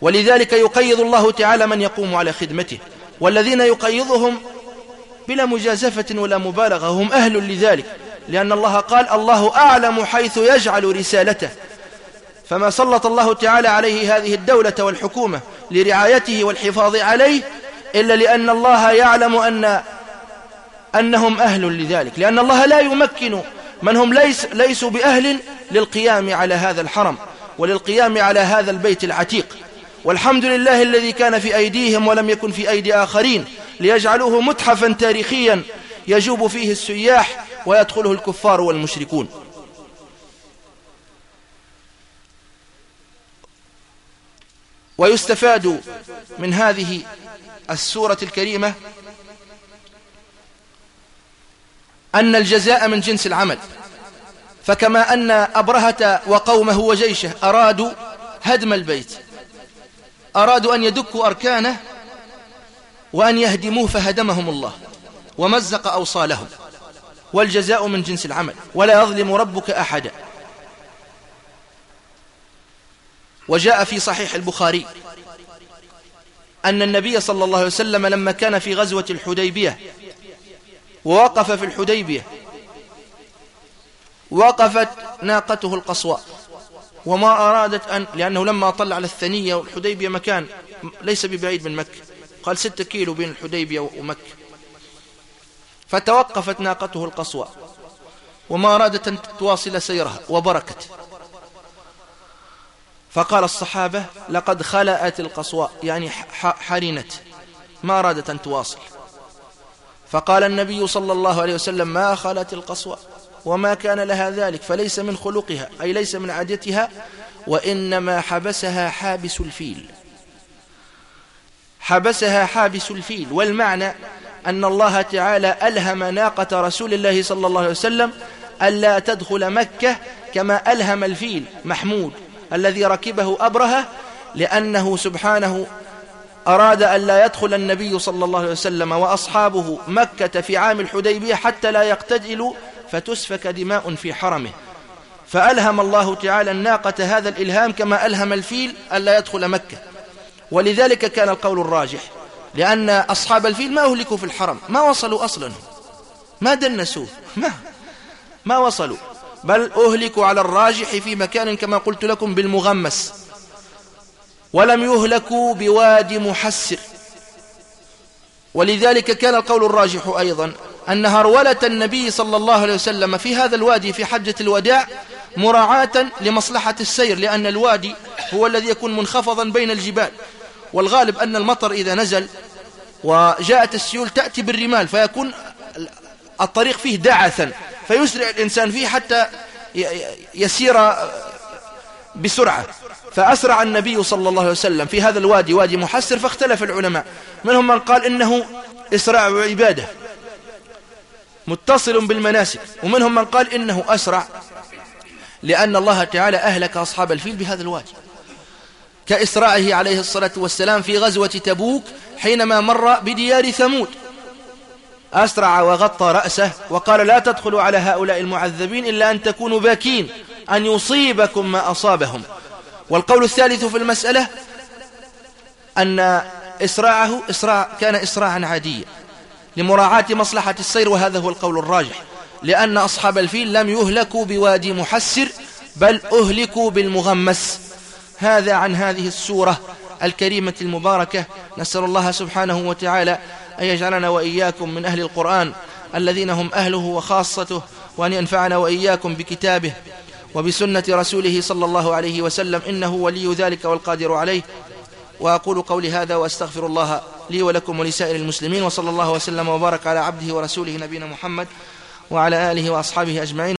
ولذلك يقيض الله تعالى من يقوم على خدمته. والذين يقيضهم بلا مجازفة ولا مبالغة هم أهل لذلك. لأن الله قال الله أعلم حيث يجعل رسالته. فما سلط الله تعالى عليه هذه الدولة والحكومة لرعايته والحفاظ عليه إلا لأن الله يعلم أن أنهم أهل لذلك. لأن الله لا يمكن من هم ليس ليسوا بأهل للقيام على هذا الحرم وللقيام على هذا البيت العتيق. والحمد لله الذي كان في أيديهم ولم يكن في أيدي آخرين ليجعلوه متحفا تاريخيا يجوب فيه السياح ويدخله الكفار والمشركون. ويستفاد من هذه السورة الكريمة أن الجزاء من جنس العمل. فكما أن أبرهة وقومه وجيشه أرادوا هدم البيت. أرادوا أن يدكوا أركانه وأن يهدموه فهدمهم الله ومزق أوصالهم. والجزاء من جنس العمل. ولا يظلم ربك أحدا. وجاء في صحيح البخاري أن النبي صلى الله عليه وسلم لما كان في غزوة الحديبية ووقف في الحديبية وقفت ناقته القصواء. وما أرادت أن لأنه لما طلع على الثنية والحديبية مكان ليس ببعيد من مكة. قال ستة كيلو بين الحديبية ومكة. فتوقفت ناقته القصواء. وما أرادت أن تواصل سيرها. وبركت. فقال الصحابة لقد خلأت القصواء. يعني حرنت. ما أرادت أن تواصل. فقال النبي صلى الله عليه وسلم ما خلت القصواء. وما كان لها ذلك فليس من خلقها أي ليس من عادتها وإنما حبسها حابس الفيل. حبسها حابس الفيل والمعنى أن الله تعالى ألهم ناقة رسول الله صلى الله عليه وسلم ألا تدخل مكة كما ألهم الفيل محمود الذي ركبه أبرهة لأنه سبحانه أراد أن لا يدخل النبي صلى الله عليه وسلم وأصحابه مكة في عام الحديبية حتى لا يقتدلوا فتسفك دماء في حرمه. فألهم الله تعالى الناقة هذا الإلهام كما ألهم الفيل ألا يدخل مكة. ولذلك كان القول الراجح لأن أصحاب الفيل ما أهلكوا في الحرم ما وصلوا أصلا. ما دنسوا ما, ما وصلوا. بل أهلكوا على الراجح في مكان كما قلت لكم بالمغمس. ولم يهلكوا بواد محسر. ولذلك كان القول الراجح أيضا أن هرولة النبي صلى الله عليه وسلم في هذا الوادي في حجة الوداع مراعاة لمصلحة السير لأن الوادي هو الذي يكون منخفضا بين الجبال. والغالب أن المطر إذا نزل وجاءت السيول تأتي بالرمال فيكون الطريق فيه دعثا فيسرع الإنسان فيه حتى يسير بسرعة. فأسرع النبي صلى الله عليه وسلم في هذا الوادي وادي محسر فاختلف العلماء. منهم من قال إنه إسراع عبادة. متصل بالمناسك. ومنهم من قال إنه أسرع. لأن الله تعالى أهلك أصحاب الفيل بهذا الوادي كإسراعه عليه الصلاة والسلام في غزوة تبوك حينما مر بديار ثمود. أسرع وغطى رأسه وقال لا تدخلوا على هؤلاء المعذبين إلا أن تكونوا باكين أن يصيبكم ما أصابهم. والقول الثالث في المسألة أن إسراعه إسراع كان إسراعا عاديا. لمراعاة مصلحة السير وهذا هو القول الراجح. لأن أصحاب الفيل لم يهلكوا بوادي محسر بل أهلكوا بالمغمس. هذا عن هذه السورة الكريمة المباركة. نسأل الله سبحانه وتعالى أن يجعلنا وإياكم من أهل القرآن الذين هم أهله وخاصته وأن ينفعنا وإياكم بكتابه وبسنة رسوله صلى الله عليه وسلم. إنه ولي ذلك والقادر عليه. وأقول قولي هذا وأستغفر الله لي ولكم ولسائر المسلمين وصلى الله وسلم وبارك على عبده ورسوله نبينا محمد وعلى آله وأصحابه أجمعين.